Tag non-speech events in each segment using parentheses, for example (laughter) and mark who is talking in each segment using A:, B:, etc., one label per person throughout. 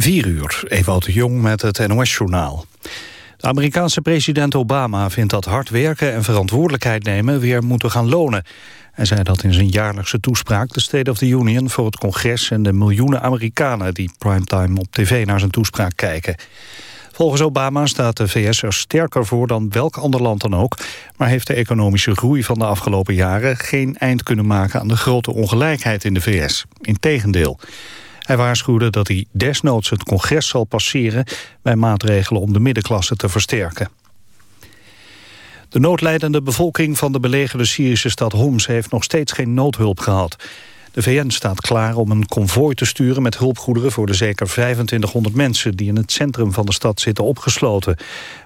A: 4 uur, Ewout de Jong met het NOS-journaal. De Amerikaanse president Obama vindt dat hard werken en verantwoordelijkheid nemen weer moeten gaan lonen. Hij zei dat in zijn jaarlijkse toespraak, de State of the Union, voor het congres en de miljoenen Amerikanen die primetime op tv naar zijn toespraak kijken. Volgens Obama staat de VS er sterker voor dan welk ander land dan ook... maar heeft de economische groei van de afgelopen jaren... geen eind kunnen maken aan de grote ongelijkheid in de VS. Integendeel. Hij waarschuwde dat hij desnoods het congres zal passeren... bij maatregelen om de middenklasse te versterken. De noodlijdende bevolking van de belegerde Syrische stad Homs... heeft nog steeds geen noodhulp gehad. De VN staat klaar om een konvooi te sturen met hulpgoederen voor de zeker 2500 mensen die in het centrum van de stad zitten opgesloten.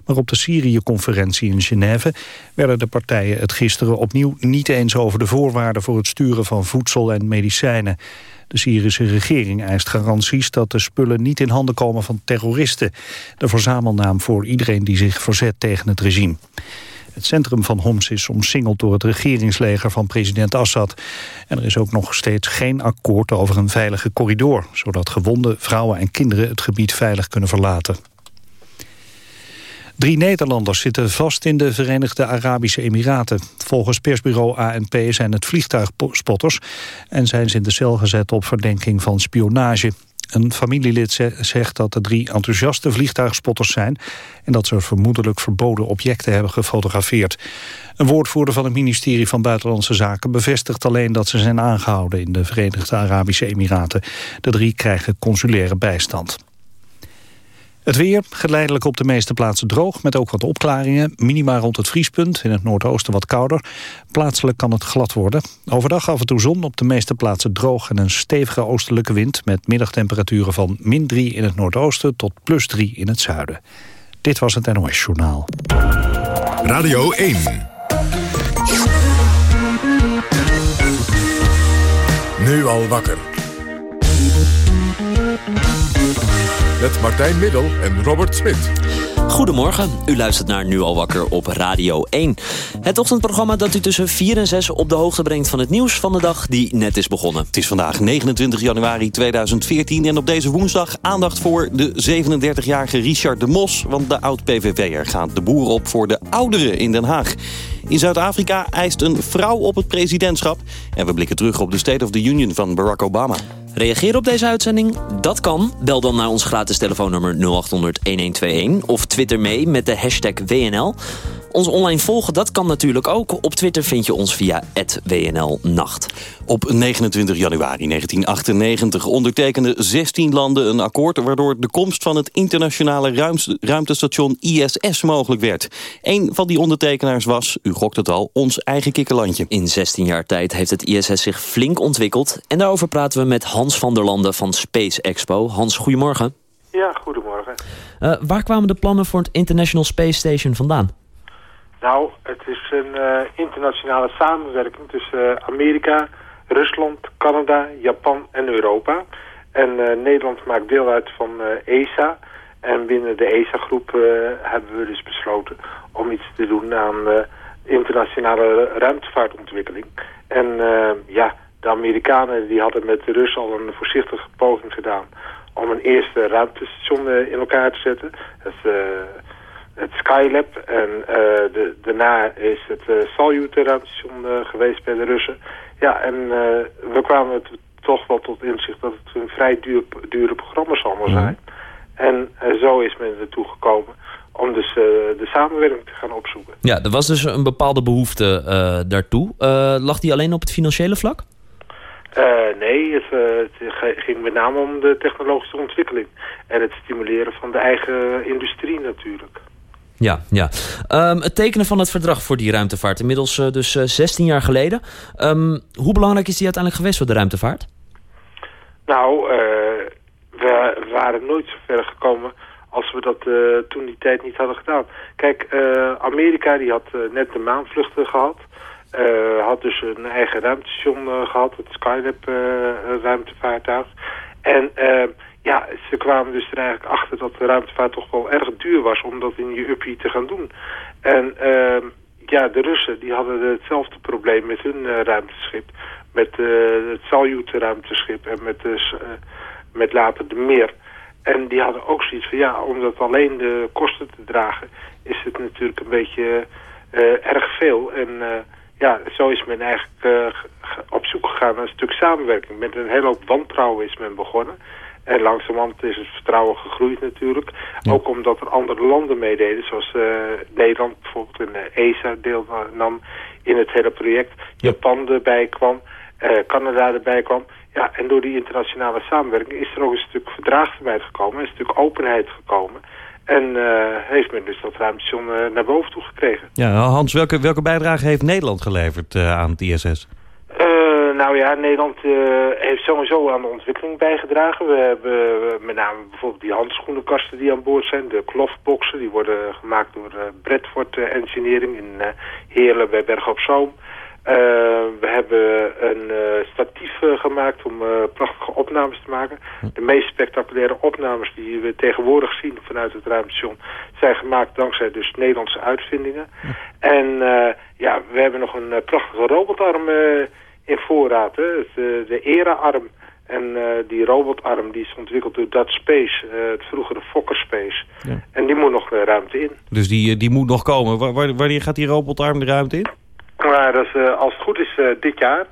A: Maar op de Syrië-conferentie in Genève werden de partijen het gisteren opnieuw niet eens over de voorwaarden voor het sturen van voedsel en medicijnen. De Syrische regering eist garanties dat de spullen niet in handen komen van terroristen. De verzamelnaam voor iedereen die zich verzet tegen het regime. Het centrum van Homs is omsingeld door het regeringsleger van president Assad. En er is ook nog steeds geen akkoord over een veilige corridor... zodat gewonden vrouwen en kinderen het gebied veilig kunnen verlaten. Drie Nederlanders zitten vast in de Verenigde Arabische Emiraten. Volgens persbureau ANP zijn het vliegtuigspotters... en zijn ze in de cel gezet op verdenking van spionage. Een familielid zegt dat de drie enthousiaste vliegtuigspotters zijn... en dat ze vermoedelijk verboden objecten hebben gefotografeerd. Een woordvoerder van het ministerie van Buitenlandse Zaken... bevestigt alleen dat ze zijn aangehouden in de Verenigde Arabische Emiraten. De drie krijgen consulaire bijstand. Het weer, geleidelijk op de meeste plaatsen droog, met ook wat opklaringen. Minima rond het vriespunt, in het noordoosten wat kouder. Plaatselijk kan het glad worden. Overdag af en toe zon, op de meeste plaatsen droog... en een stevige oostelijke wind met middagtemperaturen van min 3 in het noordoosten... tot plus 3 in het zuiden. Dit was het NOS Journaal.
B: Radio 1. Nu al wakker. Met Martijn Middel en Robert Smit.
C: Goedemorgen, u luistert naar Nu al wakker op Radio 1. Het ochtendprogramma dat u tussen 4 en 6 op de hoogte brengt van het nieuws van de dag die net is begonnen. Het is vandaag 29 januari 2014 en op deze woensdag aandacht voor de 37-jarige Richard de Mos. Want de oud-PVV'er gaat de boer op voor de ouderen in Den Haag. In Zuid-Afrika eist een vrouw op het presidentschap. En we blikken terug op de State of the Union van Barack Obama. Reageer op deze uitzending? Dat kan. Bel dan naar ons gratis telefoonnummer 0800-1121 of twitter mee met de hashtag WNL. Ons online volgen, dat kan natuurlijk ook. Op Twitter vind je ons via WNLNacht. Op 29 januari 1998 ondertekenden 16 landen een akkoord... waardoor de komst van het internationale ruimtestation ISS mogelijk werd. Een van die ondertekenaars was, u gokt het al, ons eigen kikkerlandje. In 16 jaar tijd heeft het ISS zich flink ontwikkeld... en daarover praten we met Hans van der Landen van Space Expo. Hans, goedemorgen.
D: Ja, goedemorgen.
C: Uh, waar kwamen de plannen voor het International Space Station vandaan?
D: Nou, het is een uh, internationale samenwerking tussen uh, Amerika, Rusland, Canada, Japan en Europa. En uh, Nederland maakt deel uit van ESA. En binnen de ESA-groep hebben we dus besloten om iets te doen aan internationale ruimtevaartontwikkeling. En ja, de Amerikanen die hadden met de Russen al een voorzichtige poging gedaan om een eerste ruimtestation in elkaar te zetten. Dat is het Skylab. En uh, de, daarna is het uh, Salyut ruimtestation uh, geweest bij de Russen. Ja, en we kwamen het toch wel tot inzicht dat het een vrij duur, dure programma's allemaal mhm. zijn. En zo is men ertoe gekomen om dus de samenwerking te gaan opzoeken.
C: Ja, er was dus een bepaalde behoefte daartoe. lag die alleen op het financiële vlak?
D: nee, het, het, ging met name om de technologische ontwikkeling. En het stimuleren van de eigen industrie natuurlijk.
C: Ja, ja. Um, het tekenen van het verdrag voor die ruimtevaart. Inmiddels uh, dus uh, eh, 16 jaar geleden. Um, hoe belangrijk is die uiteindelijk geweest voor de ruimtevaart?
D: Nou, uh, we waren nooit zo ver gekomen als we dat toen die tijd niet hadden gedaan. Kijk, Amerika die had net de maanvluchten gehad. had dus een eigen ruimtestation gehad, het Skylab ruimtevaartuig. En ja, ze kwamen dus er eigenlijk achter dat de ruimtevaart toch wel erg duur was om dat in je uppie te gaan doen. En uh, ja, de Russen die hadden hetzelfde probleem met hun uh, ruimteschip. Met uh, het Salyut ruimteschip en met, de, uh, met later de Mir. En die hadden ook zoiets van, ja, om dat alleen de kosten te dragen... is het natuurlijk een beetje erg veel. En ja, zo is men eigenlijk op zoek gegaan naar een stuk samenwerking. Met een hele hoop wantrouwen is men begonnen. En langzamerhand is het vertrouwen gegroeid natuurlijk. Ook omdat er andere landen meededen, zoals uh, Nederland bijvoorbeeld en uh, ESA deelnam in het hele project. Japan erbij kwam, uh, Canada erbij kwam. Ja, en door die internationale samenwerking is er ook een stuk verdraagzaamheid gekomen, een stuk openheid gekomen. En heeft men dus dat ruimtestation naar boven toe gekregen.
A: Ja, Hans, welke, welke bijdrage heeft Nederland geleverd aan het ISS?
D: Nou ja, Nederland uh, heeft sowieso aan de ontwikkeling bijgedragen. We hebben met name bijvoorbeeld die handschoenenkasten die aan boord zijn. De kloftboxen, die worden gemaakt door Bradford Engineering in Heerlen bij Berg op Zoom. we hebben een statief gemaakt om prachtige opnames te maken. De meest spectaculaire opnames die we tegenwoordig zien vanuit het ruimtestation... zijn gemaakt dankzij dus Nederlandse uitvindingen. En ja, we hebben nog een prachtige robotarm in voorraad. Hè. Het, eh, de ERA-arm en uh, die robotarm die is ontwikkeld door Dutch Space, uh, het vroegere Fokker Space. Ja. En die moet nog de ruimte in.
A: Dus die, die moet nog komen. wanneer gaat die robotarm de ruimte in?
D: Nou, dat is, als het goed is dit jaar.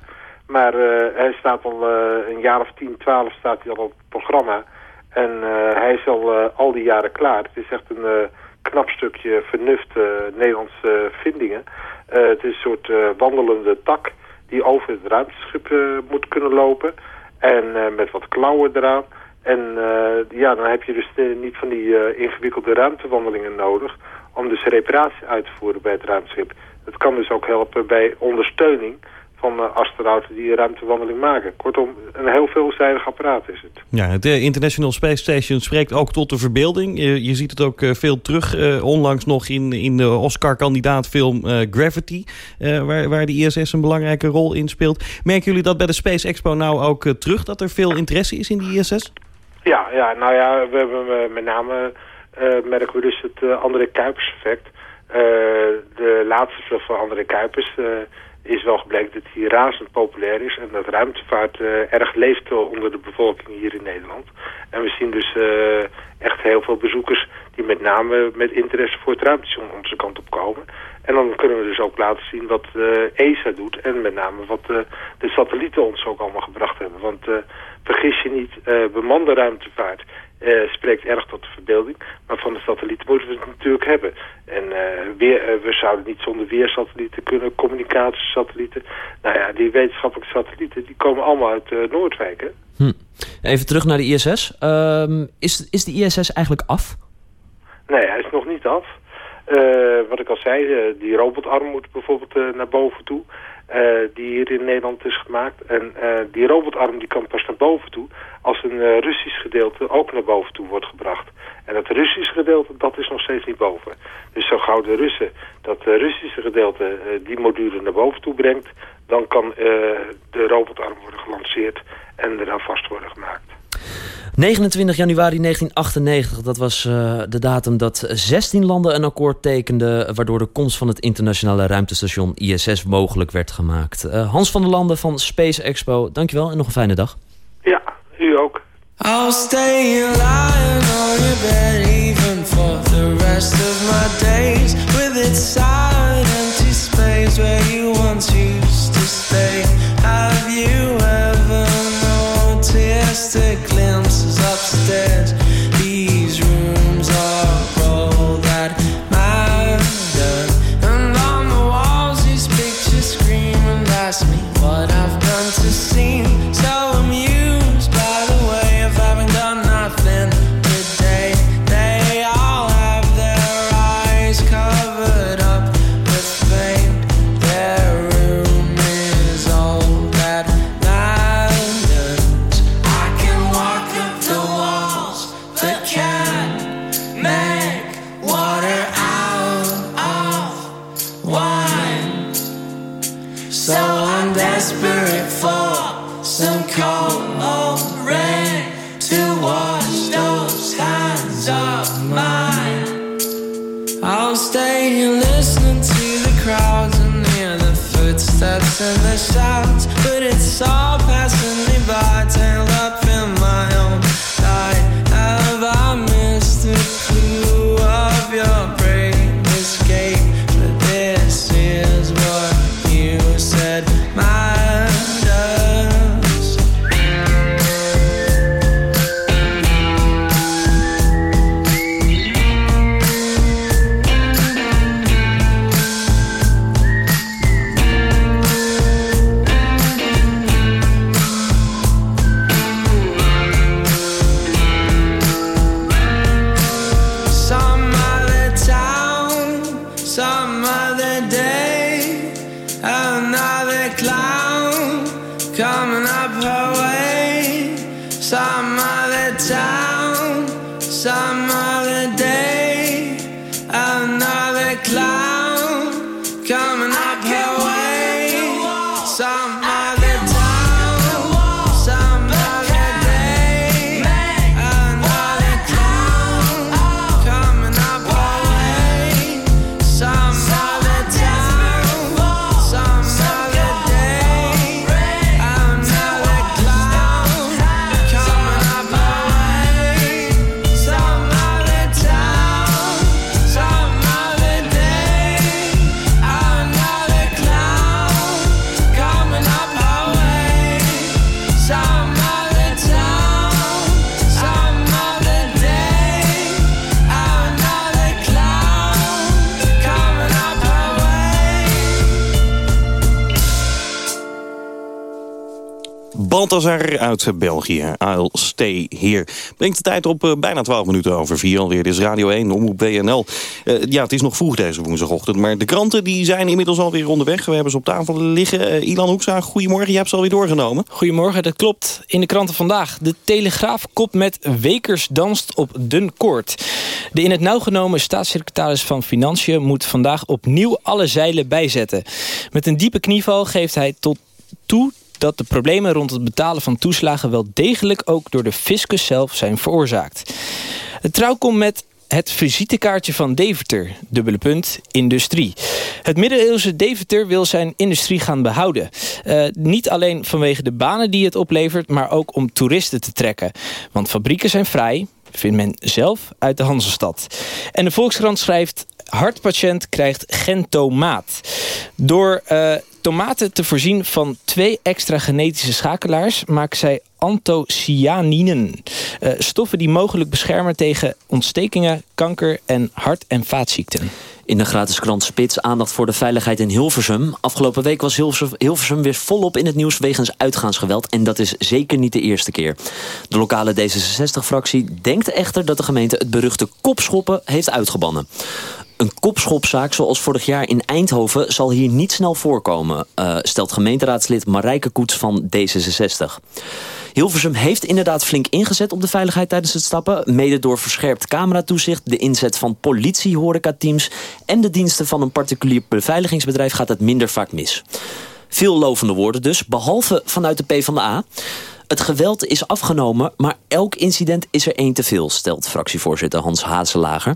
D: Maar hij staat al een jaar of 10, 12 staat hij al op het programma. En hij is al al die jaren klaar. Het is echt een knap stukje vernuft Nederlandse vindingen. het is een soort wandelende tak die over het ruimteschip uh, moet kunnen lopen. En uh, met wat klauwen eraan. En uh, ja, dan heb je dus niet van die ingewikkelde ruimtewandelingen nodig... om dus reparatie uit te voeren bij het ruimteschip. Het kan dus ook helpen bij ondersteuning van uh, astronauten die ruimtewandeling maken. Kortom, een heel veelzijdig apparaat is het.
A: Ja, het uh, International Space Station spreekt ook tot de verbeelding. Je, je ziet het ook uh, veel terug, onlangs nog in, in de Oscar-kandidaatfilm Gravity... waar, waar de ISS een belangrijke rol in speelt. Merken jullie dat bij de Space Expo nou ook terug... dat er veel interesse is in de ISS?
D: Ja, ja nou ja, we hebben met name... merken we dus het André Kuipers effect... de laatste vlucht van André Kuipers is wel gebleken dat hij razend populair is en dat ruimtevaart uh, erg leeft onder de bevolking hier in Nederland. En we zien dus uh, echt heel veel bezoekers die met name met interesse voor het ruimtestation onze kant op komen. En dan kunnen we dus ook laten zien wat uh, ESA doet en met name wat de satellieten ons ook allemaal gebracht hebben. Want vergis je niet, bemande ruimtevaart uh, spreekt erg tot de verbeelding. Maar van de satellieten moeten we het natuurlijk hebben. En uh, weer, uh, we zouden niet zonder weersatellieten kunnen, communicatiesatellieten. Nou ja, die wetenschappelijke satellieten, die komen allemaal uit Noordwijk. Hè? Hm.
C: Even terug naar de ISS. Ehm, is, is de ISS eigenlijk af?
D: Nee, hij is nog niet af. wat ik al zei, die robotarm moet bijvoorbeeld naar boven toe. Die hier in Nederland is gemaakt. En die robotarm die kan pas naar boven toe als een uh, Russisch gedeelte ook naar boven toe wordt gebracht. En dat Russische gedeelte, dat is nog steeds niet boven. Dus zo gauw de Russen dat Russische gedeelte die module naar boven toe brengt... dan kan de robotarm worden gelanceerd en eraan vast worden gemaakt.
C: 29 januari 1998, dat was de datum dat 16 landen een akkoord tekenden... waardoor de komst van het internationale ruimtestation ISS mogelijk werd gemaakt. Hans van der Landen van Space Expo, dankjewel en nog een fijne dag.
D: Ja, U ook. I'll stay lying on your bed even for the rest of my days with its silent empty space where you once used to stay. Have you ever noticed the
E: dance.
F: Balthazar uit België. I'll stay here. Brengt de tijd op eh, bijna 12 minuten over 4 alweer. Dit is Radio 1, Omroep BNL. Eh, ja, het is nog vroeg deze woensdagochtend. Maar de kranten die zijn inmiddels alweer onderweg. We hebben ze op tafel liggen. Eh, Ilan Hoekstra, goedemorgen. Je hebt ze alweer doorgenomen.
G: Goedemorgen, dat klopt. In de kranten vandaag. De Telegraaf kop met Wekers danst op dun koord. De in het nauw genomen staatssecretaris van Financiën... moet vandaag opnieuw alle zeilen bijzetten. Met een diepe knieval geeft hij tot toe dat de problemen rond het betalen van toeslagen... wel degelijk ook door de fiscus zelf zijn veroorzaakt. Het trouw komt met het visitekaartje van Deventer, dubbele punt, industrie. Het middeleeuwse Deventer wil zijn industrie gaan behouden. Eh, niet alleen vanwege de banen die het oplevert, maar ook om toeristen te trekken. Want fabrieken zijn vrij, vindt men zelf uit de Hansestad. En de Volkskrant schrijft... Hartpatiënt krijgt gentomaat. Door eh, tomaten te voorzien van twee extra genetische schakelaars... maken zij antocyaninen. eh, stoffen die mogelijk beschermen tegen ontstekingen, kanker en hart- en vaatziekten.
C: In de gratis krant Spits aandacht voor de veiligheid in Hilversum. Afgelopen week was Hilversum weer volop in het nieuws wegens uitgaansgeweld. En dat is zeker niet de eerste keer. De lokale D66-fractie denkt echter dat de gemeente het beruchte kopschoppen heeft uitgebannen. Een kopschopzaak zoals vorig jaar in Eindhoven zal hier niet snel voorkomen, eh, stelt gemeenteraadslid Marijke Koets van D66. Hilversum heeft inderdaad flink ingezet op de veiligheid tijdens het stappen. Mede door verscherpt cameratoezicht, de inzet van politie, horecateams... en de diensten van een particulier beveiligingsbedrijf gaat het minder vaak mis. Veel lovende woorden dus, behalve vanuit de PvdA. Het geweld is afgenomen, maar elk incident is er één te veel... stelt fractievoorzitter Hans Hazelager.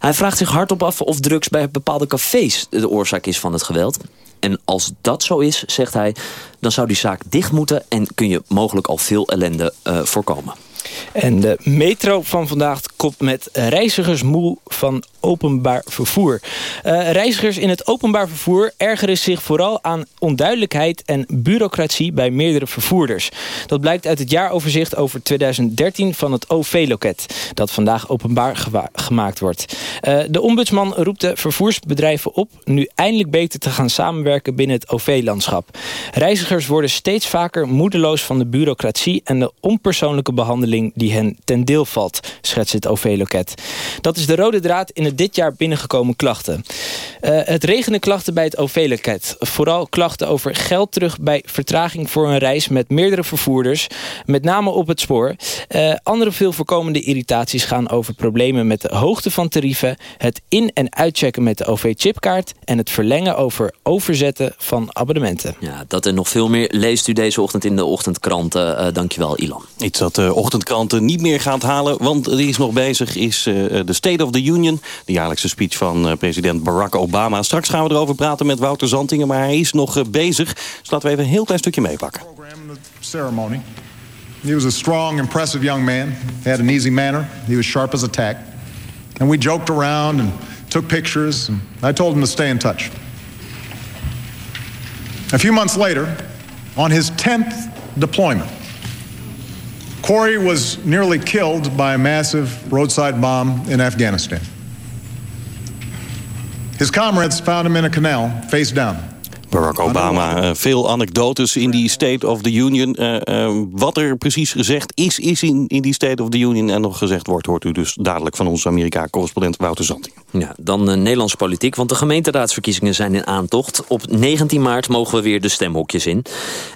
C: Hij vraagt zich hardop af of drugs bij bepaalde cafés de oorzaak is van het geweld. En als dat zo is, zegt hij, dan zou die zaak dicht moeten... en kun je mogelijk al veel ellende eh, voorkomen.
G: En de metro van vandaag komt met reizigers moe van openbaar vervoer. Eh, reizigers in het openbaar vervoer ergeren zich vooral aan onduidelijkheid en bureaucratie bij meerdere vervoerders. Dat blijkt uit het jaaroverzicht over 2013 van het OV-loket, dat vandaag openbaar gemaakt wordt. Uh, de ombudsman roept de vervoersbedrijven op nu eindelijk beter te gaan samenwerken binnen het OV-landschap. Reizigers worden steeds vaker moedeloos van de bureaucratie en de onpersoonlijke behandeling die hen ten deel valt, schetst het OV-loket. Dat is de rode draad in het dit jaar binnengekomen klachten. Uh, het regenen klachten bij het OV-loket. Vooral klachten over geld terug bij vertraging voor een reis met meerdere vervoerders. Met name op het spoor. Uh, andere veel voorkomende irritaties gaan over problemen met de hoogte van tarieven. Het in- en uitchecken met de OV-chipkaart. En het verlengen over overzetten van abonnementen.
C: Ja, dat en nog veel meer leest u deze ochtend in de ochtendkranten. Uh, dankjewel Ilan.
F: Iets dat de ochtendkranten niet meer gaat halen. Want die is nog bezig is de State of the Union. De jaarlijkse speech van president Barack Obama. Straks gaan we erover praten met Wouter Zantingen, maar hij is nog bezig. Dus laten we even een heel klein stukje meepakken.
H: He was a strong, impressive young man. He had an easy manner. He was sharp as a tack. And we joked around and took pictures. And I told him to stay in touch. A few months later, on his 10th deployment, Corey was nearly killed by a massive roadside bomb in Afghanistan. His comrades found him in a canal, face down.
F: Barack Obama, veel anekdotes in die State of the Union. wat er precies gezegd is, is in, in die State of the Union... en nog gezegd wordt, hoort u dus dadelijk van onze Amerika-correspondent Wouter Zanting.
C: Ja, dan uh, Nederlandse politiek, want de gemeenteraadsverkiezingen zijn in aantocht. Op 19 maart mogen we weer de stemhokjes in.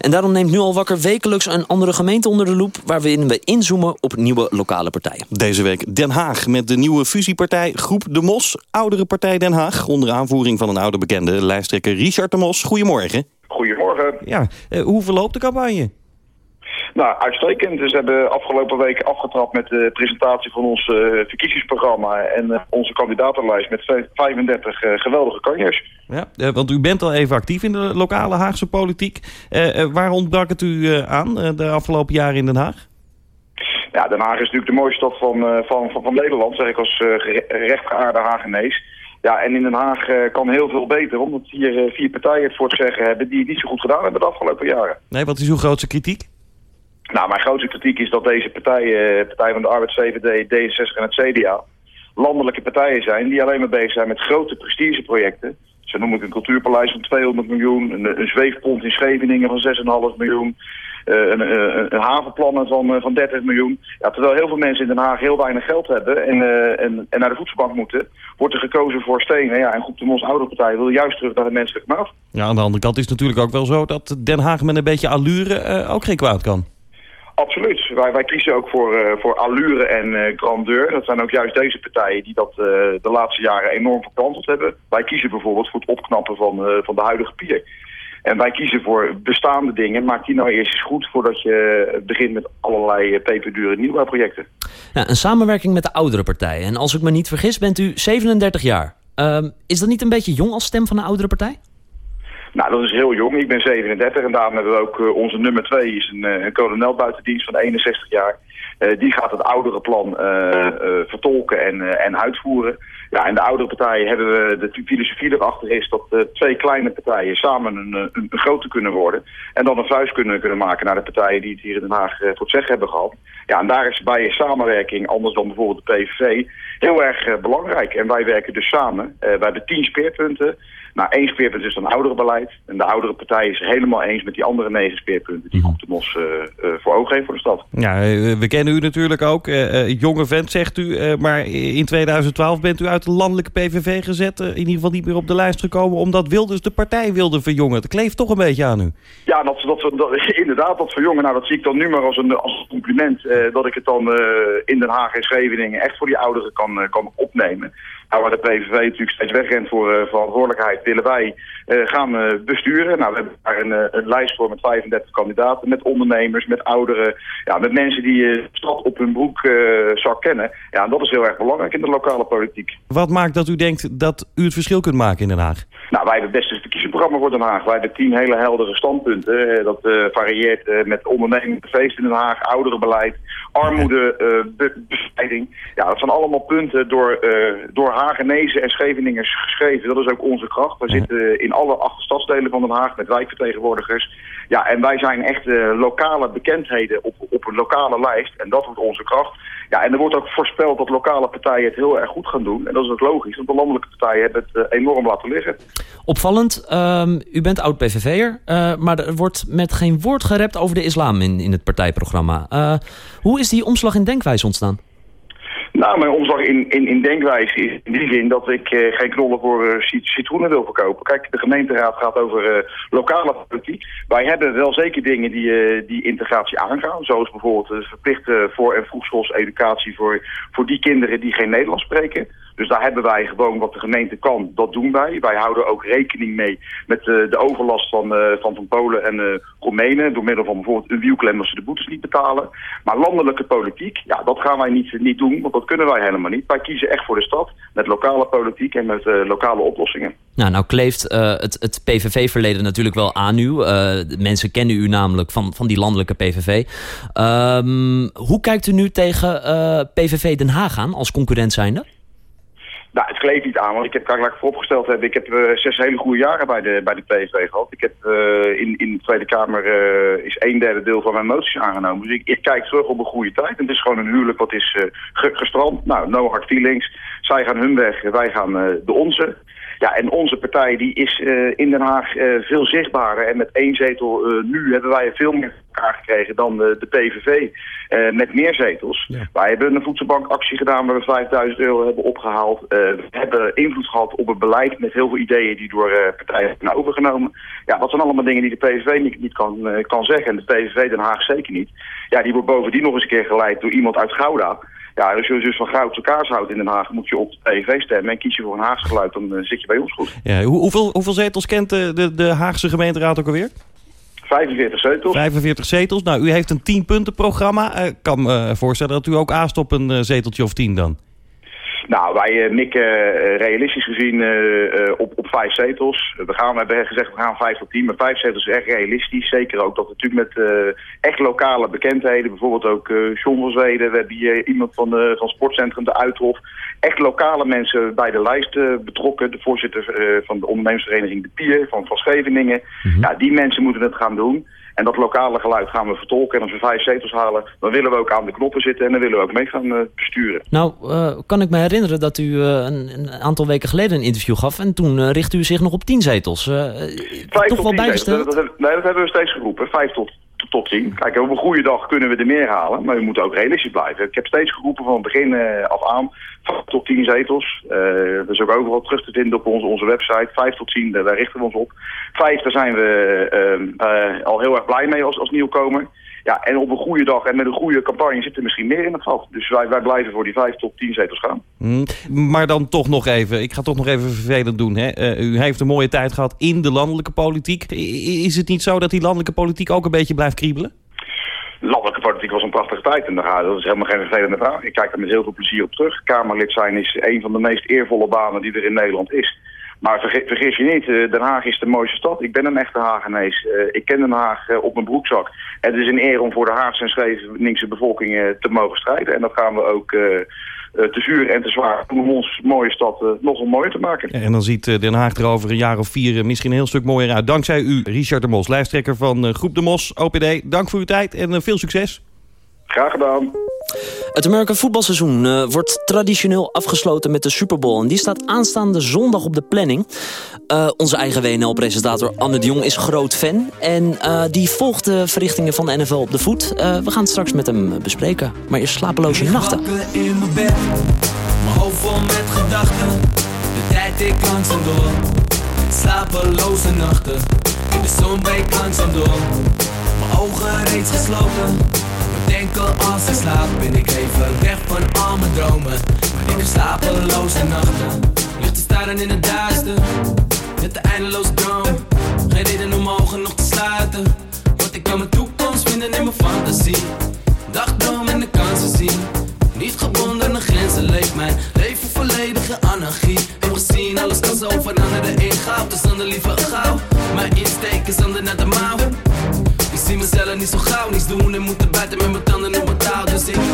C: En daarom neemt nu al wakker wekelijks een andere gemeente onder de loep... waarin we inzoomen op nieuwe lokale partijen.
F: Deze week Den Haag met de nieuwe fusiepartij Groep de Mos. Oudere partij Den Haag, onder aanvoering van een oude bekende lijsttrekker Richard de Mos. Goedemorgen.
I: Goedemorgen.
F: Ja, uh, hoe verloopt de campagne?
I: Nou, uitstekend. Dus we hebben afgelopen week afgetrapt met de presentatie van ons uh, verkiezingsprogramma en uh, onze kandidatenlijst met 35 uh, geweldige kanjers.
F: Ja, want u bent al even actief in de lokale Haagse politiek. waar ontbrak het u aan de afgelopen jaren in Den Haag?
I: Ja, Den Haag is natuurlijk de mooiste stad van, van, van, van Nederland, zeg ik als rechtgeaarde Hagenees. Ja, en in Den Haag kan heel veel beter, omdat hier vier partijen het voor het zeggen hebben die het niet zo goed gedaan hebben de afgelopen jaren.
F: Nee, wat is uw grootste kritiek?
I: Nou, mijn grootste kritiek is dat deze partijen, Partij van de Arbeid, VVD, D66 en het CDA, landelijke partijen zijn die alleen maar bezig zijn met grote prestigeprojecten. Zo noem ik een cultuurpaleis van 200 miljoen, een, een zweefpont in Scheveningen van 6,5 miljoen, een, een, een, havenplannen van, uh, van 30 miljoen. Ja, terwijl heel veel mensen in Den Haag heel weinig geld hebben en, en, en naar de voedselbank moeten, wordt er gekozen voor stenen. Ja, en Groep de Mos Oude Partij wil juist terug naar de menselijke maat.
F: Ja, aan de andere kant is het natuurlijk ook wel zo dat Den Haag met een beetje allure ook geen kwaad kan.
I: Absoluut. Wij, wij kiezen ook voor, uh, voor allure en uh, grandeur. Dat zijn ook juist deze partijen die dat uh, de laatste jaren enorm verkanteld hebben. Wij kiezen bijvoorbeeld voor het opknappen van, van de huidige pier. En wij kiezen voor bestaande dingen. Maak die nou eerst eens goed voordat je begint met allerlei peperdure nieuwbouwprojecten.
C: Ja, een samenwerking met de oudere partijen. En als ik me niet vergis bent u 37 jaar. Uh, is dat niet een beetje jong als stem van een oudere partij?
I: Nou, dat is heel jong. Ik ben 37 en daarom hebben we ook uh, onze nummer 2 is een, uh, een kolonel buitendienst van 61 jaar. Uh, die gaat het oudere plan vertolken en, en uitvoeren. Ja, en de oudere partijen hebben we, de filosofie erachter is dat twee kleine partijen samen een, een, een, grote kunnen worden. En dan een vuist kunnen, kunnen maken naar de partijen die het hier in Den Haag voor het zeggen hebben gehad. Ja, en daar is bij samenwerking, anders dan bijvoorbeeld de PVV, heel erg belangrijk. En wij werken dus samen. wij hebben tien speerpunten. Nou, één speerpunt is dan ouderenbeleid. En de oudere partij is helemaal eens met die andere negen speerpunten... die Groep de Mos uh, uh, voor ogen heeft voor de stad.
F: Ja, we kennen u natuurlijk ook. Jonge vent, zegt u. maar in 2012 bent u uit de landelijke PVV gezet. in ieder geval niet meer op de lijst gekomen... omdat Wilders de partij wilde verjongen. Dat kleeft toch een beetje aan u.
I: Ja, dat, dat, dat, (laughs) inderdaad, dat verjongen. Nou, dat zie ik dan nu maar als een, als compliment. dat ik het dan in Den Haag en Scheveningen... echt voor die ouderen kan, kan opnemen. Nou, waar de PVV natuurlijk steeds wegrent voor uh, verantwoordelijkheid, willen wij uh, gaan uh, besturen. Nou, we hebben daar een, een, lijst voor met 35 kandidaten, met ondernemers, met ouderen, ja, met mensen die de stad op hun broekzak kennen. Ja, en dat is heel erg belangrijk in de lokale politiek.
F: Wat maakt dat u denkt dat u het verschil kunt maken in Den Haag?
I: Nou, wij hebben het beste verkiezingsprogramma voor Den Haag. Wij hebben tien hele heldere standpunten. Dat varieert met onderneming, feest in Den Haag, ouderenbeleid, ja, dat zijn allemaal punten door, door Hagenezen en Scheveningers geschreven. Dat is ook onze kracht. We zitten in alle acht stadsdelen van Den Haag met wijkvertegenwoordigers. Ja, en wij zijn echt uh, lokale bekendheden op, op een lokale lijst. En dat wordt onze kracht. Ja, en er wordt ook voorspeld dat lokale partijen het heel erg goed gaan doen. En dat is ook logisch, want de landelijke partijen hebben het uh, enorm laten liggen.
C: Opvallend, um, u bent oud-PVV'er, uh, maar er wordt met geen woord gerept over de islam in, in het partijprogramma. hoe is die omslag in denkwijze ontstaan?
I: Nou, mijn omslag in, in, in denkwijze is in die zin dat ik uh, geen knollen voor uh, citroenen wil verkopen. Kijk, de gemeenteraad gaat over uh, lokale politiek. Wij hebben wel zeker dingen die, die integratie aangaan. Zoals bijvoorbeeld de verplichte voor- en vroegschoolse educatie voor, voor die kinderen die geen Nederlands spreken. Dus daar hebben wij gewoon wat de gemeente kan, dat doen wij. Wij houden ook rekening mee met uh, de overlast van, uh, van, van Polen en uh, Roemenen... door middel van bijvoorbeeld een wielklem als ze de boetes niet betalen. Maar landelijke politiek, ja, dat gaan wij niet, niet doen, want dat kunnen wij helemaal niet. Wij kiezen echt voor de stad, met lokale politiek en met lokale oplossingen.
C: Nou, nou kleeft het, het PVV-verleden natuurlijk wel aan u. mensen kennen u namelijk van, van die landelijke PVV. Um, hoe kijkt u nu tegen PVV Den Haag aan als concurrent zijnde?
I: Nou, het kleeft niet aan, want ik heb, kan vooropgesteld ik heb uh, zes hele goede jaren bij de, bij de PSV gehad. Ik heb uh, in, in de Tweede Kamer uh, is een derde deel van mijn moties aangenomen. Dus ik, ik, kijk terug op een goede tijd. En het is gewoon een huwelijk wat is gestrand. Nou, no hard feelings. Zij gaan hun weg, wij gaan de onze. Ja, en onze partij die is uh, in Den Haag uh, veel zichtbaarder. En met één zetel uh, nu hebben wij veel meer elkaar gekregen dan de, PVV met meer zetels. Ja. Wij hebben een voedselbankactie gedaan waar we 5000 euro hebben opgehaald. we hebben invloed gehad op het beleid met heel veel ideeën die door partijen zijn overgenomen. Ja, dat zijn allemaal dingen die de PVV niet, niet kan, kan zeggen. En de PVV Den Haag zeker niet. Ja, die wordt bovendien nog eens een keer geleid door iemand uit Gouda. Ja, als je dus van Goudse kaas houdt in Den Haag, moet je op de PVV stemmen. En kies je voor een Haagse geluid, dan uh, zit je bij ons goed.
F: Ja, hoe, hoeveel, hoeveel zetels kent de, de, de Haagse gemeenteraad ook alweer?
I: 45 zetels.
F: 45 zetels. Nou, u heeft een 10 punten programma. Ik kan me voorstellen dat u ook aast op een uh, zeteltje of 10 dan.
I: Nou, wij uh, mikken uh, realistisch gezien uh, op, op vijf zetels. We, gaan, we hebben gezegd we gaan vijf tot tien, maar vijf zetels is echt realistisch. Zeker ook dat we natuurlijk met echt lokale bekendheden, bijvoorbeeld ook John van Zweden, we hebben hier iemand van, de, van Sportcentrum De Uithof. Echt lokale mensen bij de lijst betrokken. De voorzitter van de ondernemersvereniging De Pier van, van Scheveningen. Mm ja, die mensen moeten het gaan doen. En dat lokale geluid gaan we vertolken. En als we vijf zetels halen, dan willen we ook aan de knoppen zitten... en dan willen we ook mee gaan uh, besturen.
J: Nou, uh, kan ik me herinneren dat u uh, een, een, aantal weken geleden een interview gaf... en toen richtte u zich nog op tien zetels.
I: Vijf toch wel bijgesteld? Dat, dat, nee, dat hebben we steeds geroepen. Vijf tot tot zien. Kijk, op een goede dag kunnen we er meer halen, maar we moeten ook realistisch blijven. Ik heb steeds geroepen van het begin uh, af aan, 5 tot 10 zetels. Uh, dat is ook overal terug te vinden op onze, onze website. 5 tot 10, daar richten we ons op. 5, daar zijn we uh, al heel erg blij mee als, als nieuwkomer. Ja, en op een goede dag en met een goede campagne zit er misschien meer in het vat. Dus wij, wij blijven voor die 5 tot 10 zetels gaan.
F: Mm, maar dan toch nog even, ik ga toch nog even vervelend doen. Hè? Uh, u heeft een mooie tijd gehad in de landelijke politiek. Is het niet zo dat die landelijke politiek ook een beetje blijft kriebelen?
I: landelijke politiek was een prachtige tijd. En dat is helemaal geen vervelende vraag. Ik kijk er met heel veel plezier op terug. Kamerlid zijn is een van de meest eervolle banen die er in Nederland is. Maar vergis, je niet, eh, Den Haag is de mooiste stad. Ik ben een echte Hagenees. Uh, ik ken Den Haag uh, op mijn broekzak. Het is een eer om voor de Haagse en Scheveningse bevolking te mogen strijden. En dat gaan we ook te zuur en te zwaar om ons mooie stad nog een mooier te maken.
F: En dan ziet Den Haag er over een jaar of vier misschien een heel stuk mooier uit. Dankzij u, Richard de Mos, lijsttrekker van Groep de Mos, OPD. Dank voor uw tijd en veel succes.
I: Graag gedaan.
J: Het American voetbalseizoen uh, wordt traditioneel afgesloten met de Super Bowl. En die staat aanstaande zondag op de planning. Uh, onze eigen WNL-presentator Anne de Jong is groot fan. En uh, die volgt de verrichtingen van de NFL op de voet. we gaan het straks met hem bespreken. Maar eerst slapeloze nachten. in mijn bed, mijn hoofd vol met gedachten. De tijd ik langzaam door. Slapeloze nachten, in de zon breekt langzaam door. Mijn ogen reeds gesloten enkel als ik slaap Ben ik even weg van al mijn dromen. Maar ik heb slapeloze nachten Ligt te staren in het duister. Met de eindeloze droom Geen reden om ogen nog te sluiten. Want ik kan mijn toekomst vinden in mijn fantasie. Dagdroom en de kansen zien. Niet gebonden aan grenzen leeft mijn leven volledig in anarchie. Heb gezien, alles kan zo veranderen. In goud Dus dan de liever gauw. Mijn insteek is onder naar de mouw. Zie mezelf niet zo gauw. Niets doen en moeten buiten met mijn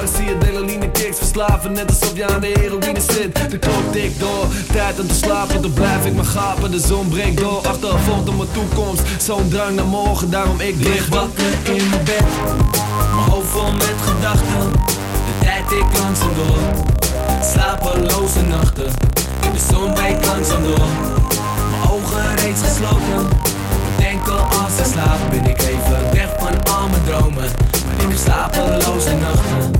J: arts, zie je delaline kicks Verslaven, net alsof je aan de heroïne zit. De klok tikt door, tijd om te slapen Dan blijf ik maar gaan de zon breekt door Achtervolgt op mijn toekomst, zo'n drang naar morgen Daarom ik lig wakker in mijn bed Mijn hoofd vol met gedachten. De tijd ik langzaam door Slapeloze nachten. De zon breekt langzaam door Mijn ogen reeds gesloten. Denken als ik slaap Ben ik even weg van al mijn dromen. Maar ik heb slapeloze nachten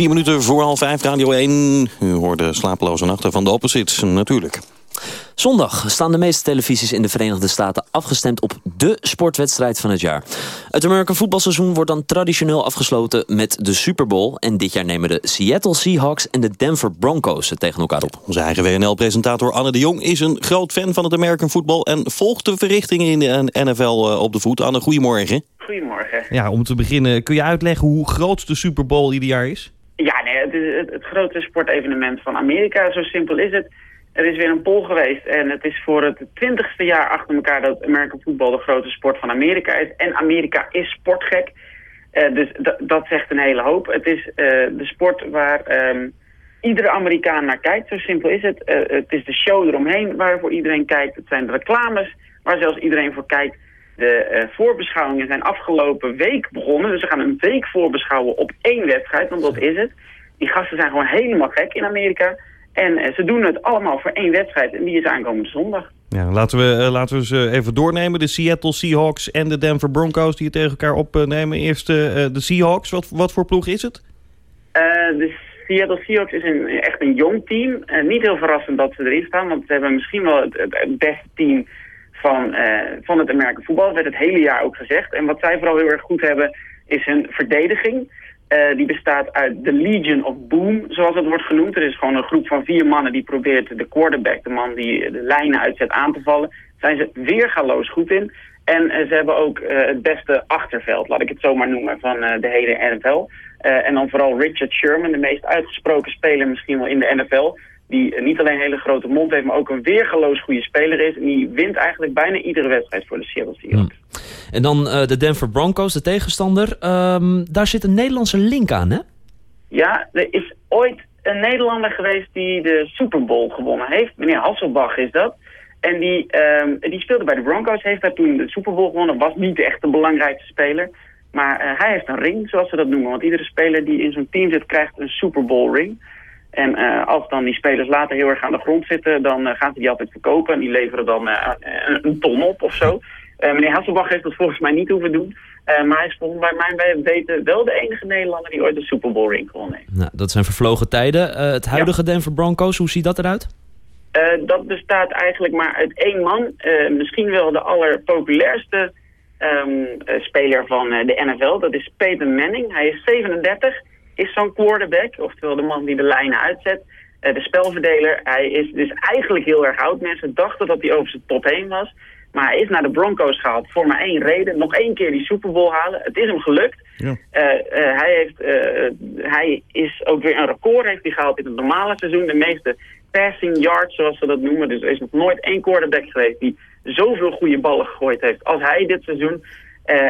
F: Vier minuten voor half vijf, Radio 1. U hoorde slapeloze nachten van de Opposites, natuurlijk.
C: Zondag staan de meeste televisies in de Verenigde Staten afgestemd op de sportwedstrijd van het jaar. Het American voetbalseizoen wordt dan traditioneel afgesloten met de Super Bowl. En dit jaar nemen de Seattle Seahawks en de Denver Broncos het tegen elkaar op.
F: Onze eigen WNL-presentator Anne de Jong is een groot fan van het American voetbal... en volgt de verrichtingen in de NFL eh, op de voet. Anne, goedemorgen.
K: Goedemorgen.
F: Ja, om te beginnen, kun je uitleggen hoe groot de Super Bowl ieder jaar is?
K: Ja, nee, het is het, het sportevenement van Amerika. Zo simpel is het. Er is weer een poll geweest en het is voor het twintigste jaar achter elkaar dat American voetbal de grootste sport van Amerika is. En Amerika is sportgek. Uh, dus dat zegt een hele hoop. Het is uh, de sport waar um, iedere Amerikaan naar kijkt. Zo simpel is het. Uh, het is de show eromheen waarvoor iedereen kijkt. Het zijn de reclames waar zelfs iedereen voor kijkt. De voorbeschouwingen zijn afgelopen week begonnen. Dus we gaan een week voorbeschouwen op één wedstrijd, want dat is het. Die gasten zijn gewoon helemaal gek in Amerika. En uh, ze doen het allemaal voor één wedstrijd en die is aankomende zondag.
F: Ja, laten we, uh, laten we ze even doornemen. De Seattle Seahawks en de Denver Broncos die het tegen elkaar opnemen. Eerst de Seahawks. Wat, wat voor ploeg is het?
K: de Seattle Seahawks is een, echt een jong team. niet heel verrassend dat ze erin staan, want ze hebben misschien wel het, het beste team van, van het Amerikaanse voetbal. Dat werd het hele jaar ook gezegd. En wat zij vooral heel erg goed hebben is hun verdediging. Uh, die bestaat uit de Legion of Boom, zoals het wordt genoemd. Er is gewoon een groep van vier mannen die probeert de quarterback, de man die de lijnen uitzet, aan te vallen. Zijn ze weergaloos goed in. En uh, ze hebben ook het beste achterveld, laat ik het zo maar noemen, van de hele NFL. en dan vooral Richard Sherman, de meest uitgesproken speler misschien wel in de NFL. Die niet alleen een hele grote mond heeft, maar ook een weergaloos goede speler is. En die wint eigenlijk bijna iedere wedstrijd voor de Seattle Seahawks.
C: Hmm. En dan uh, de Denver Broncos, de tegenstander. Um, daar zit een Nederlandse link aan, hè?
K: Ja, er is ooit een Nederlander geweest die de Super Bowl gewonnen heeft. Meneer Hasselbach is dat. En die, um, die speelde bij de Broncos, heeft daar toen de Super Bowl gewonnen. Was niet echt de belangrijkste speler. Maar uh, hij heeft een ring, zoals ze dat noemen. Want iedere speler die in zo'n team zit, krijgt een Super Bowl ring. En uh, als dan die spelers later heel erg aan de grond zitten, dan uh, gaan ze die altijd verkopen. En die leveren dan een, een ton op of zo. Meneer Hasselbach heeft dat volgens mij niet hoeven doen. Maar hij is volgens bij mijn weten wel de enige Nederlander die ooit de Super Bowl ring gewonnen heeft.
C: Nou, dat zijn vervlogen tijden. Het huidige ja. Denver Broncos, hoe ziet dat eruit?
K: dat bestaat eigenlijk maar uit één man. misschien wel de allerpopulairste um, speler van de NFL. Dat is Peyton Manning. Hij is 37, is zo'n quarterback. Oftewel de man die de lijnen uitzet. de spelverdeler. Hij is dus eigenlijk heel erg oud. Mensen dachten dat hij over zijn top heen was. Maar hij is naar de Broncos gehaald voor maar één reden. Nog één keer die Super Bowl halen. Het is hem gelukt. Ja. Uh, uh, hij, heeft, hij is ook weer een record heeft hij gehaald in het normale seizoen. De meeste passing yards, zoals ze dat noemen. Dus er is nog nooit één quarterback geweest die zoveel goede ballen gegooid heeft als hij dit seizoen.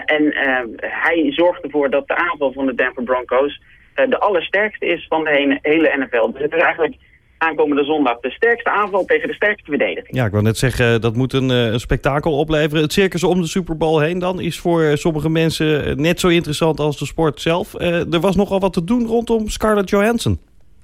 K: en hij zorgt ervoor dat de aanval van de Denver Broncos de allersterkste is van de hele, hele NFL. Dus het is eigenlijk aankomende zondag de sterkste aanval tegen de sterkste verdediging.
F: Ja, ik wil net zeggen, dat moet een, een spektakel opleveren. Het circus om de Super Bowl heen dan is voor sommige mensen net zo interessant als de sport zelf. Uh, er was nogal wat te doen rondom Scarlett Johansson.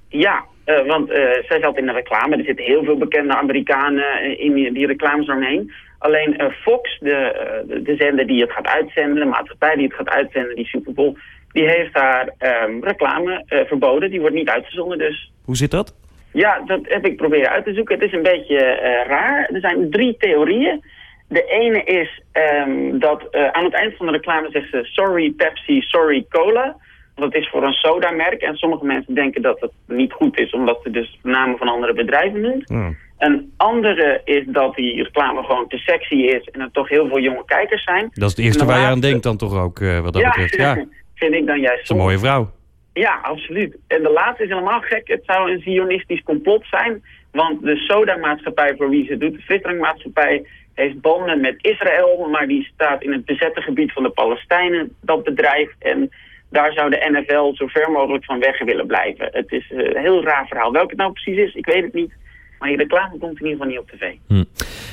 K: Ja, uh, want uh, zij zat in de reclame. Er zitten heel veel bekende Amerikanen in die, die reclames omheen. Alleen Fox, de, de, de, zender die het gaat uitzenden, de maatschappij die het gaat uitzenden, die Super Bowl, die heeft daar um, reclame verboden. Die wordt niet uitgezonden dus.
F: Hoe zit dat?
K: Ja, dat heb ik proberen uit te zoeken. Het is een beetje uh, raar. Er zijn drie theorieën. De ene is um, dat uh, aan het eind van de reclame zegt ze sorry Pepsi, sorry cola. Dat is voor een sodamerk. En sommige mensen denken dat het niet goed is, omdat ze dus namen van andere bedrijven noemt. Mm. Een andere is dat die reclame gewoon te sexy is en er toch heel veel jonge kijkers zijn.
F: Dat is het eerste waar je aan denkt dan toch ook, uh, wat dat
K: ja,
F: betreft. Ja, (laughs)
K: vind ik dan juist.
F: Dat is een mooie vrouw.
K: Ja, absoluut. En de laatste is helemaal gek. Het zou een zionistisch complot zijn. Want de sodamaatschappij voor wie ze doet, de frisdrankmaatschappij, heeft banden met Israël. Maar die staat in het bezette gebied van de Palestijnen, dat bedrijf. En daar zou de NFL zo ver mogelijk van weg willen blijven. Het is een heel raar verhaal. Welk het nou precies is, ik weet het niet. Maar die reclame komt in ieder geval niet op tv.
C: Hm.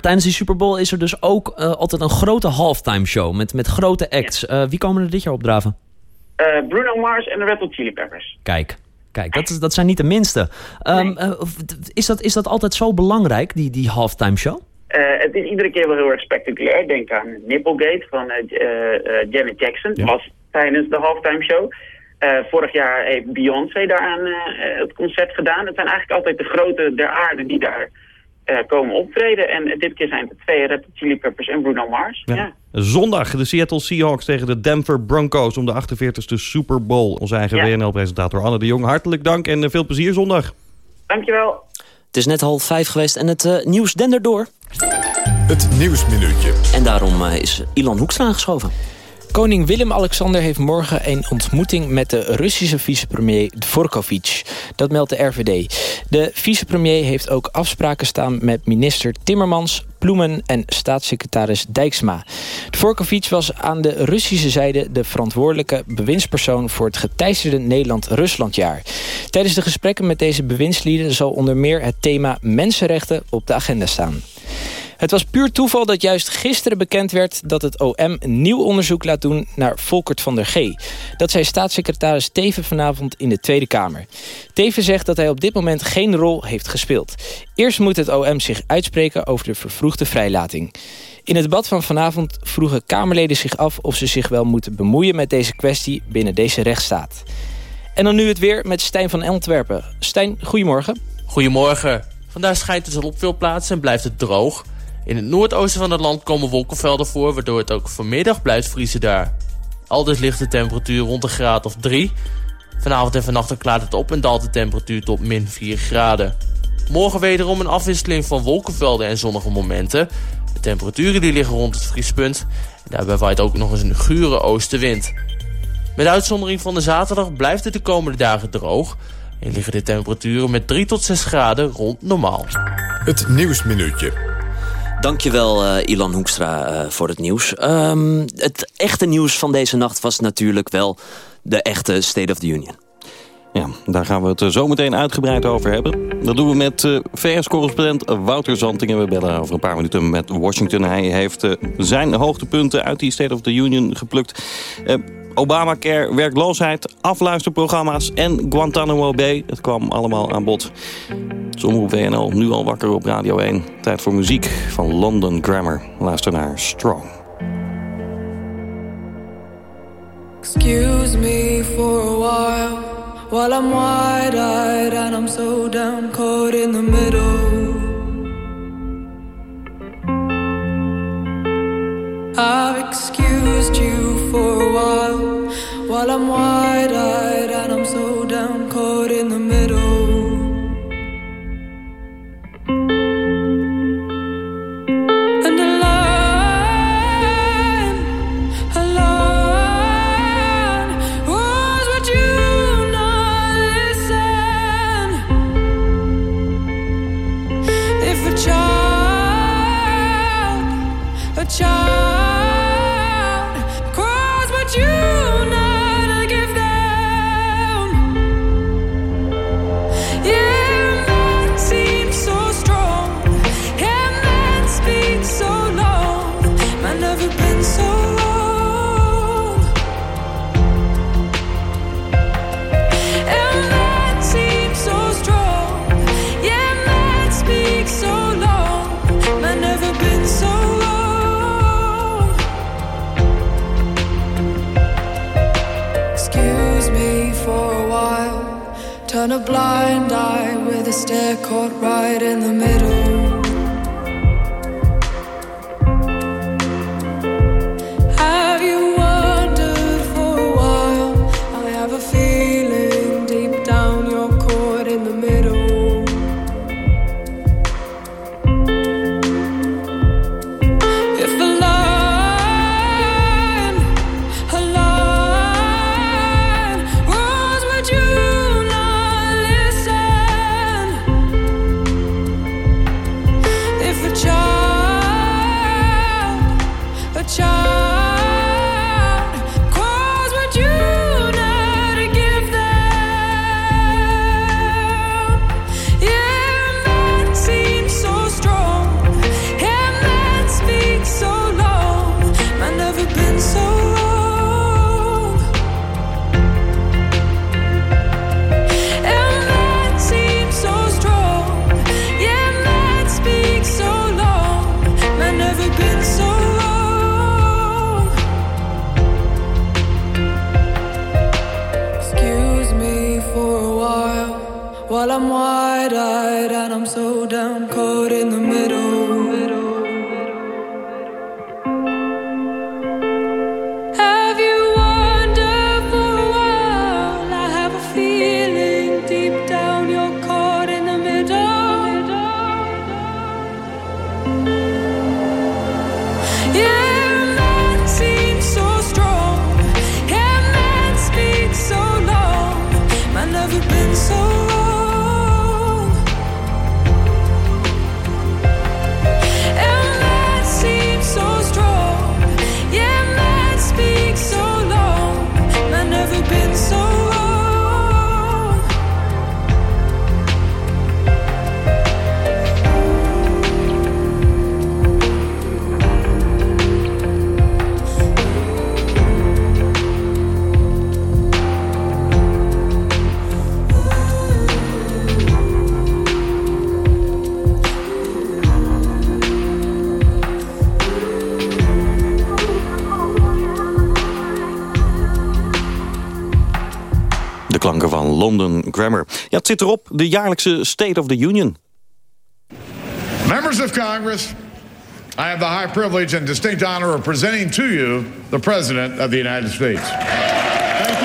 C: Tijdens die Super Bowl is er dus ook uh, altijd een grote halftime show met, met grote acts. Ja. Uh, wie komen er dit jaar opdraven?
K: Uh, Bruno Mars en de Red Hot Chili Peppers.
C: Kijk, kijk dat, is, dat zijn niet de minste. Um, nee. is, dat, is dat altijd zo belangrijk, die, die halftime show?
K: het is iedere keer wel heel erg spectaculair. Denk aan Nipplegate van Janet Jackson. Ja. was tijdens de halftime show. Vorig jaar heeft Beyoncé daaraan het concert gedaan. Het zijn eigenlijk altijd de grote der aarde die daar komen optreden. En dit keer zijn het twee Red Chili Peppers en Bruno Mars. Ja. Ja.
F: Zondag de Seattle Seahawks tegen de Denver Broncos om de 48e Super Bowl. Onze eigen ja. WNL-presentator Anne de Jong. Hartelijk dank en veel plezier zondag.
K: Dankjewel.
C: Het is net half vijf geweest en het nieuws dendert door.
B: Het Nieuwsminuutje.
C: En daarom is Ilan Hoekstra aangeschoven.
G: Koning Willem-Alexander heeft morgen een ontmoeting met de Russische vicepremier Dvorkovic. Dat meldt de RVD. De vicepremier heeft ook afspraken staan met minister Timmermans, Ploemen en staatssecretaris Dijksma. Dvorkovic was aan de Russische zijde de verantwoordelijke bewindspersoon voor het geteisterde Nederland-Ruslandjaar. Tijdens de gesprekken met deze bewindslieden zal onder meer het thema mensenrechten op de agenda staan. Het was puur toeval dat juist gisteren bekend werd... dat het OM een nieuw onderzoek laat doen naar Volkert van der G. Dat zei staatssecretaris Teven vanavond in de Tweede Kamer. Teven zegt dat hij op dit moment geen rol heeft gespeeld. Eerst moet het OM zich uitspreken over de vervroegde vrijlating. In het debat van vanavond vroegen Kamerleden zich af... of ze zich wel moeten bemoeien met deze kwestie binnen deze rechtsstaat. En dan nu het weer met Stijn van Antwerpen. Stijn, goedemorgen.
L: Goedemorgen. Vandaag schijnt de zon op veel plaatsen en blijft het droog. In het noordoosten van het land komen wolkenvelden voor... waardoor het ook vanmiddag blijft vriezen daar. Aldus ligt de temperatuur rond een graad of 3. Vanavond en vannacht klaart het op en daalt de temperatuur tot min 4 graden. Morgen wederom een afwisseling van wolkenvelden en zonnige momenten. De temperaturen die liggen rond het vriespunt. Daarbij waait ook nog eens een gure oostenwind. Met uitzondering van de zaterdag blijft het de komende dagen droog... en liggen de temperaturen met 3 tot 6 graden rond normaal.
B: Het Nieuwsminuutje.
C: Dankjewel uh, Ilan Hoekstra uh, voor het nieuws. Um, het echte nieuws van deze nacht was natuurlijk wel de echte State of the Union.
F: Ja, daar gaan we het zo meteen uitgebreid over hebben. Dat doen we met uh, VS-correspondent Wouter Zanting. En we bellen over een paar minuten met Washington. Hij heeft zijn hoogtepunten uit die State of the Union geplukt. Uh, Obamacare, werkloosheid, afluisterprogramma's en Guantanamo Bay. Het kwam allemaal aan bod. Omroep WNL, nu al wakker op Radio 1. Tijd voor muziek van London Grammar. Luister naar Strong.
E: Excuse me for a while While I'm wide-eyed and I'm so down in the middle excused you for a while. While I'm wide-eyed and I'm so down caught in the middle Turn a blind eye with a stare caught right in the middle.
F: Ja, het zit erop, de jaarlijkse State of the Union.
H: Members of Congress, I have the high privilege and distinct honor of presenting to you the President of the United States. Thank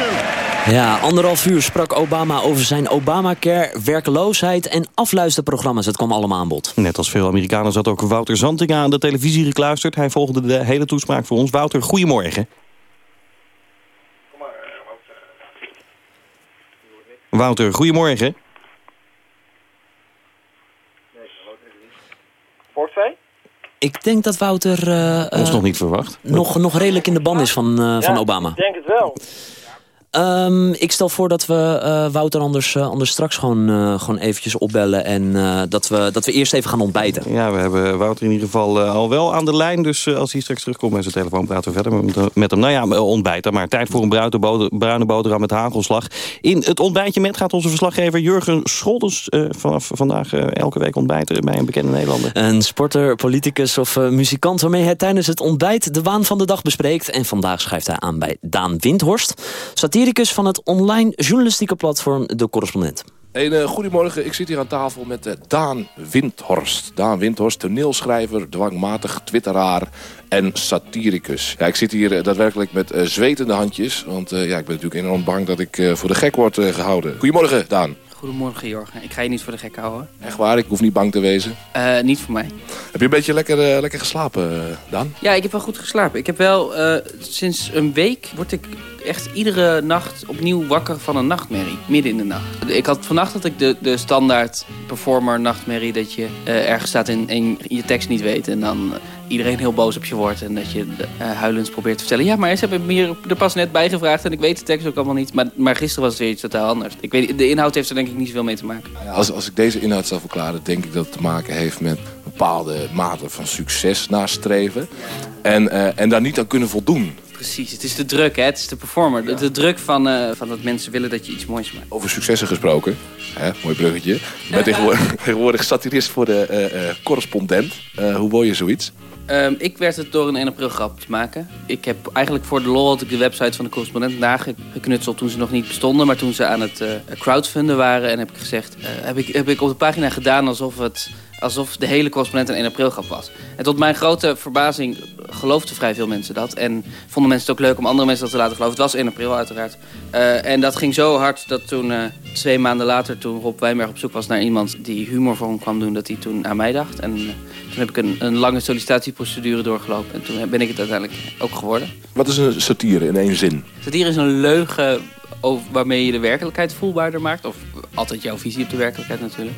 H: you.
C: Ja, anderhalf uur sprak Obama over zijn Obamacare, werkloosheid en afluisterprogramma's. Het kwam allemaal aan bod.
F: Net als veel Amerikanen zat ook Wouter Zantinga aan de televisie gekluisterd. Hij volgde de hele toespraak voor ons. Wouter, goedemorgen. Wouter, goedemorgen.
M: Portvee?
C: Ik denk dat Wouter eh,
F: Ons
C: eh,
F: nog niet verwacht.
C: nog, nog redelijk in de ban is van, eh, van Obama.
M: Ik denk het wel.
C: Ehm, ik stel voor dat we eh, Wouter anders, eh, anders straks gewoon, eh, gewoon eventjes opbellen. En dat, we, dat we eerst even gaan ontbijten.
F: Ja, we hebben Wouter in ieder geval al wel aan de lijn. Dus als hij straks terugkomt met zijn telefoon praten we verder met, met hem. Nou ja, ontbijten. Maar tijd voor een bruine, boter, bruine boterham met hagelslag. In het ontbijtje met gaat onze verslaggever Jurgen Scholtens eh, vanaf vandaag elke week ontbijten bij een bekende Nederlander.
C: Een sporter, politicus of muzikant waarmee hij tijdens het ontbijt de waan van de dag bespreekt. En vandaag schrijft hij aan bij Daan Windhorst, satiricus van het online journalistieke platform De Correspondent.
N: Een uh, goedemorgen, ik zit hier aan tafel met uh, Daan Windhorst. Daan Windhorst, toneelschrijver, dwangmatig twitteraar en satiricus. Ja, ik zit hier uh, daadwerkelijk met zwetende handjes. Want ja, ik ben natuurlijk enorm bang dat ik voor de gek word gehouden. Goedemorgen, Daan.
O: Goedemorgen, Jorgen. Ik ga je niet voor de gek houden.
N: Echt waar, ik hoef niet bang te wezen.
O: Uh, niet voor mij.
N: Heb je een beetje lekker, uh, lekker geslapen, uh, Daan?
O: Ja, ik heb wel goed geslapen. Ik heb wel sinds een week word ik echt iedere nacht opnieuw wakker van een nachtmerrie. Midden in de nacht. Ik had vannacht had ik de, de standaard performer nachtmerrie dat je ergens staat en, en je tekst niet weet en dan iedereen heel boos op je wordt. En dat je uh, huilend probeert te vertellen. Ja, maar ze hebben me hier er pas net bij gevraagd. En ik weet de tekst ook allemaal niet. Maar, maar gisteren was het weer iets totaal anders. Ik weet, de inhoud heeft er denk ik niet zoveel mee te maken.
N: Als, als ik deze inhoud zou verklaren, denk ik dat het te maken heeft met bepaalde mate van succes nastreven. En, en daar niet aan kunnen voldoen.
O: Precies, het is de druk, hè? het is de performer. De, de druk van, uh, van dat mensen willen dat je iets moois maakt.
N: Over successen gesproken, hè? mooi bruggetje. Je bent tegenwoordig, (laughs) tegenwoordig satirist voor de uh, correspondent. hoe word je zoiets?
O: Um, ik werd het door een 1 april grap te maken. Ik heb eigenlijk voor de lol had ik de website van de correspondent nageknutseld toen ze nog niet bestonden. Maar toen ze aan het crowdfunden waren en heb ik gezegd, heb, ik, heb ik op de pagina gedaan alsof het alsof de hele correspondent een 1 april grap was. En tot mijn grote verbazing geloofden vrij veel mensen dat. En vonden mensen het ook leuk om andere mensen dat te laten geloven. Het was 1 april uiteraard. Uh, en dat ging zo hard dat toen uh, twee maanden later... toen Rob Wijnberg op zoek was naar iemand die humor voor hem kwam doen... dat hij toen aan mij dacht. En uh, toen heb ik een, een lange sollicitatieprocedure doorgelopen. En toen ben ik het uiteindelijk ook geworden.
N: Wat is een satire in één zin?
O: Satire is een leugen waarmee je de werkelijkheid voelbaarder maakt. Of altijd jouw visie op de werkelijkheid natuurlijk.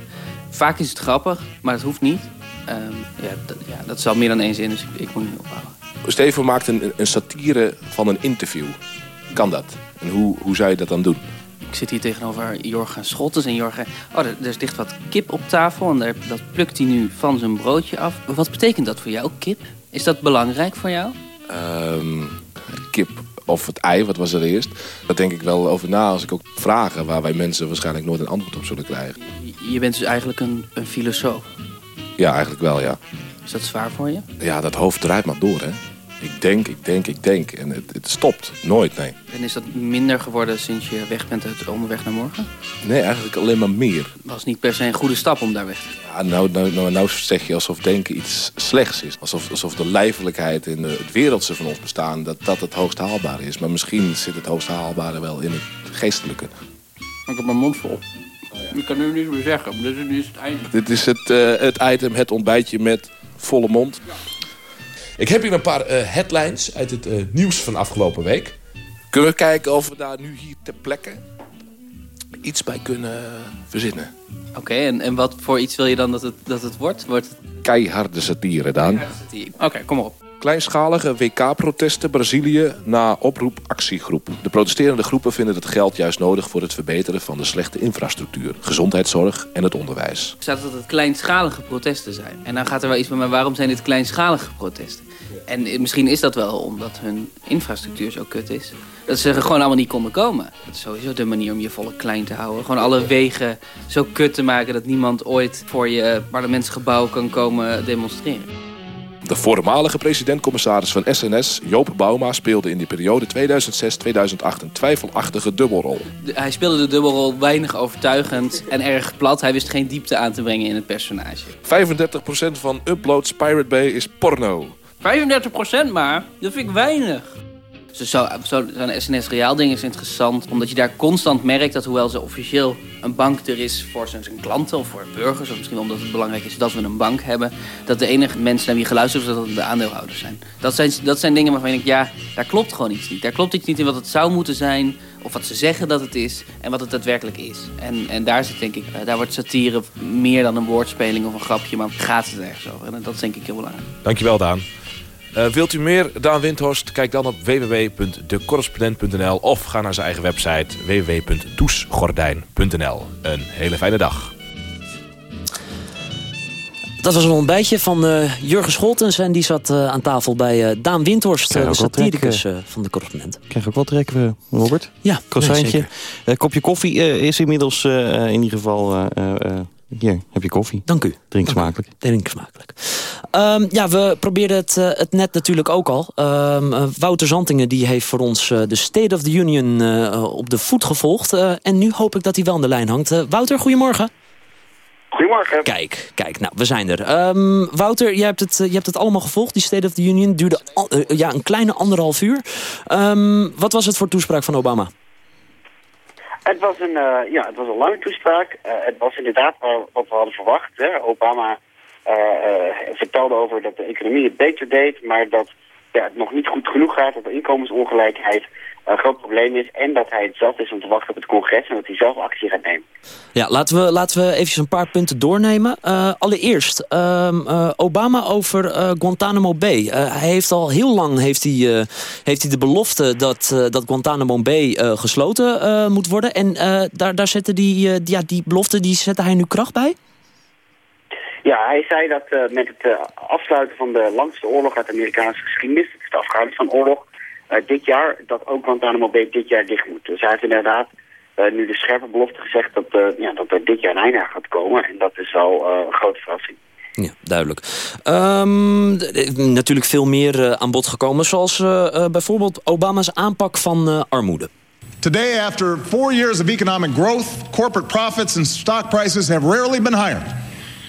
O: Vaak is het grappig, maar het hoeft niet. Um, ja, dat, ja, dat is al meer dan één zin, dus ik, ik moet niet ophouden.
N: Steven maakt een, een satire van een interview. Kan dat? En hoe, hoe zou je dat dan doen?
O: Ik zit hier tegenover Jorgen Scholtens. En Jorgen, oh, er, er ligt wat kip op tafel en daar, dat plukt hij nu van zijn broodje af. Wat betekent dat voor jou, kip? Is dat belangrijk voor jou?
N: Um, kip of het ei, wat was er eerst? Daar denk ik wel over na als ik ook vragen... waar wij mensen waarschijnlijk nooit een antwoord op zullen krijgen.
O: Je bent dus eigenlijk een, een filosoof?
N: Ja, eigenlijk wel, ja.
O: Is dat zwaar voor je?
N: Ja, dat hoofd draait maar door, hè. Ik denk, ik denk, ik denk. En het, het stopt. Nooit, nee.
O: En is dat minder geworden sinds je weg bent uit onderweg naar morgen?
N: Nee, eigenlijk alleen maar meer.
O: Was niet per se een goede stap om daar weg te gaan.
N: Ja, nou, nou, nou, nou zeg je alsof denken iets slechts is. Alsof, alsof de lijfelijkheid en de- het wereldse van ons bestaan... dat dat het hoogst haalbare is. Maar misschien zit het hoogst haalbare wel in het geestelijke.
O: Ik heb mijn mond vol. Ik kan nu niets meer zeggen. Dit is nu is het einde.
N: Dit is het, eh, het item, het ontbijtje met volle mond.
M: Ik heb hier een paar eh, headlines uit het eh, nieuws van afgelopen week.
N: Kunnen we kijken of we daar nu hier ter plekke iets bij kunnen verzinnen?
O: Oké, en, en wat voor iets wil je dan dat het, dat het wordt? wordt het...
N: Keiharde satire, Daan.
O: Oké, kom maar op.
N: Kleinschalige WK-protesten Brazilië na oproep actiegroep. De protesterende groepen vinden het geld juist nodig voor het verbeteren van de slechte infrastructuur, gezondheidszorg en het onderwijs.
O: Er staat dat het kleinschalige protesten zijn. En dan gaat er wel iets bij mij, waarom zijn dit kleinschalige protesten? En eh, misschien is dat wel omdat hun infrastructuur zo kut is. Dat ze gewoon allemaal niet konden komen. Dat is sowieso de manier om je volk klein te houden. Gewoon alle wegen zo kut te maken dat niemand ooit voor je parlementsgebouw kan komen demonstreren.
N: De voormalige president-commissaris van SNS, Joop Bouma, speelde in die periode 2006-2008 een twijfelachtige dubbelrol.
O: Hij speelde de dubbelrol weinig overtuigend en erg plat. Hij wist geen diepte aan te brengen in het personage.
N: 35% van uploads Pirate Bay is porno.
O: 35% maar, dat vind ik weinig. Zo, zo, zo- Zo'n SNS Reaal ding is interessant, omdat je daar constant merkt dat hoewel ze officieel een bank er is voor zijn, zijn klanten of voor burgers, of misschien omdat het belangrijk is dat we een bank hebben, dat de enige mensen naar wie geluisterd wordt, dat de aandeelhouders zijn. Dat zijn. dat zijn dingen waarvan ik denk, ja, daar klopt gewoon iets niet. Daar klopt iets niet in wat het zou moeten zijn, of wat ze zeggen dat het is, en wat het daadwerkelijk is. En, en daar zit denk ik, eh, daar wordt satire meer dan een woordspeling of een grapje, maar gaat het ergens over. En dat is denk ik heel belangrijk.
M: Dankjewel, Daan. Eh, wilt u meer Daan Windhorst? Kijk dan op www.decorrespondent.nl of ga naar zijn eigen website www.toesgordijn.nl. Een hele fijne dag.
C: Dat was een ontbijtje van eh, Jurgen Scholtens. En die zat eh, aan tafel bij eh, Daan Windhorst, eh, de satiricus
F: trek,
C: van de correspondent.
F: Krijg ook wel trek, eh, Robert?
C: Ja,
F: Croissantje.
C: nee,
F: kopje koffie eh, is inmiddels eh, in ieder geval... hier, heb je koffie.
C: Dank u.
F: Drink smakelijk.
C: Drink smakelijk. Ehm, ja, we probeerden het, eh, het net natuurlijk ook al. Ehm, eh, Wouter Zantingen die heeft voor ons eh, de State of the Union eh, op de voet gevolgd. Eh, en nu hoop ik dat hij wel aan de lijn hangt. Wouter, goedemorgen.
P: Goedemorgen.
C: Kijk, kijk, nou, we zijn er. Ehm, Wouter, je hebt, het, je hebt het allemaal gevolgd, die State of the Union. duurde al- ja, een kleine anderhalf uur. Ehm, wat was het voor toespraak van Obama?
P: Het was een, eh, ja, het was een lange toespraak. Eh, het was inderdaad wat we hadden verwacht. Hè. Obama eh, vertelde over dat de economie het beter deed, maar dat ja, het nog niet goed genoeg gaat, dat de inkomensongelijkheid een groot probleem is en dat hij het zat is om te wachten op het congres en dat hij zelf actie gaat nemen.
C: Ja, laten we, laten we eventjes een paar punten doornemen. Eh, allereerst, ehm, eh, Obama over eh, Guantanamo Bay. Hij heeft al heel lang heeft hij, heeft hij de belofte dat, dat Guantanamo Bay gesloten moet worden. En daar, daar zette die, die- ja, die belofte die zette hij nu kracht bij?
P: Ja, hij zei dat met het afsluiten van de langste oorlog uit de Amerikaanse geschiedenis, het is de Afghanistan-oorlog, eh, dit jaar, dat ook Guantanamo Bay dit jaar dicht moet. Dus hij heeft inderdaad eh, nu de scherpe belofte gezegd dat, eh, ja, dat er dit jaar een einde aan gaat komen. En dat is wel eh, een grote verrassing.
C: Ja, duidelijk. Ehm, d- natuurlijk veel meer eh, aan bod gekomen, zoals eh, eh, bijvoorbeeld Obama's aanpak van eh, armoede.
H: Today, after four years of economic growth, corporate profits and stock prices have rarely been higher.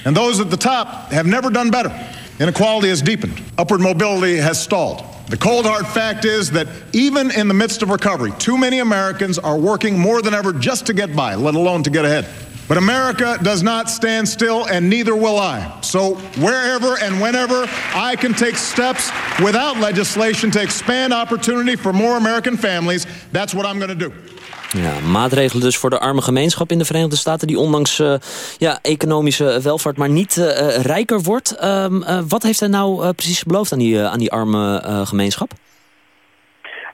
H: And those at the top have never done better. Inequality has deepened. Upward mobility has stalled. The cold hard fact is that even in the midst of recovery, too many Americans are working more than ever just to get by, let alone to get ahead. But America does not stand still, and neither will I. So, wherever and whenever I can take steps without legislation to expand opportunity for more American families, that's what I'm going to do.
C: Ja, maatregelen dus voor de arme gemeenschap in de Verenigde Staten... die ondanks eh, ja, economische welvaart maar niet eh, eh, rijker wordt. Ehm, eh, wat heeft hij nou precies beloofd aan die, aan die arme gemeenschap?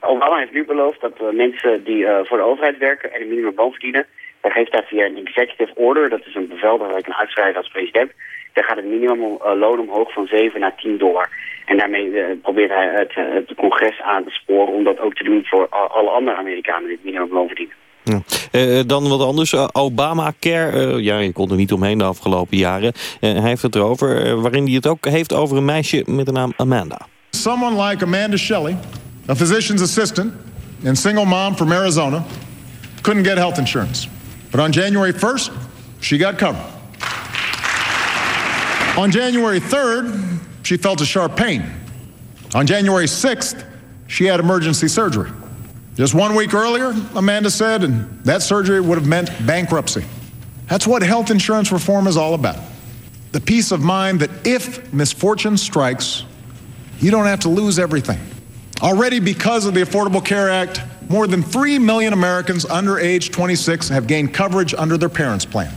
P: Obama heeft nu beloofd dat mensen die voor de overheid werken en een minimumloon verdienen, dan geeft hij via een executive order, dat is een bevel dat hij kan uitschrijven als president, dan gaat het minimumloon omhoog van 7 naar 10 dollar. En daarmee eh, probeert hij het, eh, het congres aan te sporen om dat ook te doen voor alle andere Amerikanen die het minimumloon verdienen.
F: Ja. Eh, dan wat anders. Eh, Obamacare. eh, ja, je kon er niet omheen de afgelopen jaren. Eh, hij heeft het erover. eh, waarin hij het ook heeft over een meisje met de naam Amanda.
H: someone like Amanda Shelley, a physician's assistant and single mom from Arizona, couldn't get health insurance. But on January 1st, she got covered. On January 3rd, she felt a sharp pain. On January 6th, she had emergency surgery. Just one week earlier, Amanda said, and that surgery would have meant bankruptcy. That's what health insurance reform is all about. The peace of mind that if misfortune strikes, you don't have to lose everything. Already, because of the Affordable Care Act, more than 3 million Americans under age 26 have gained coverage under their parents' plan.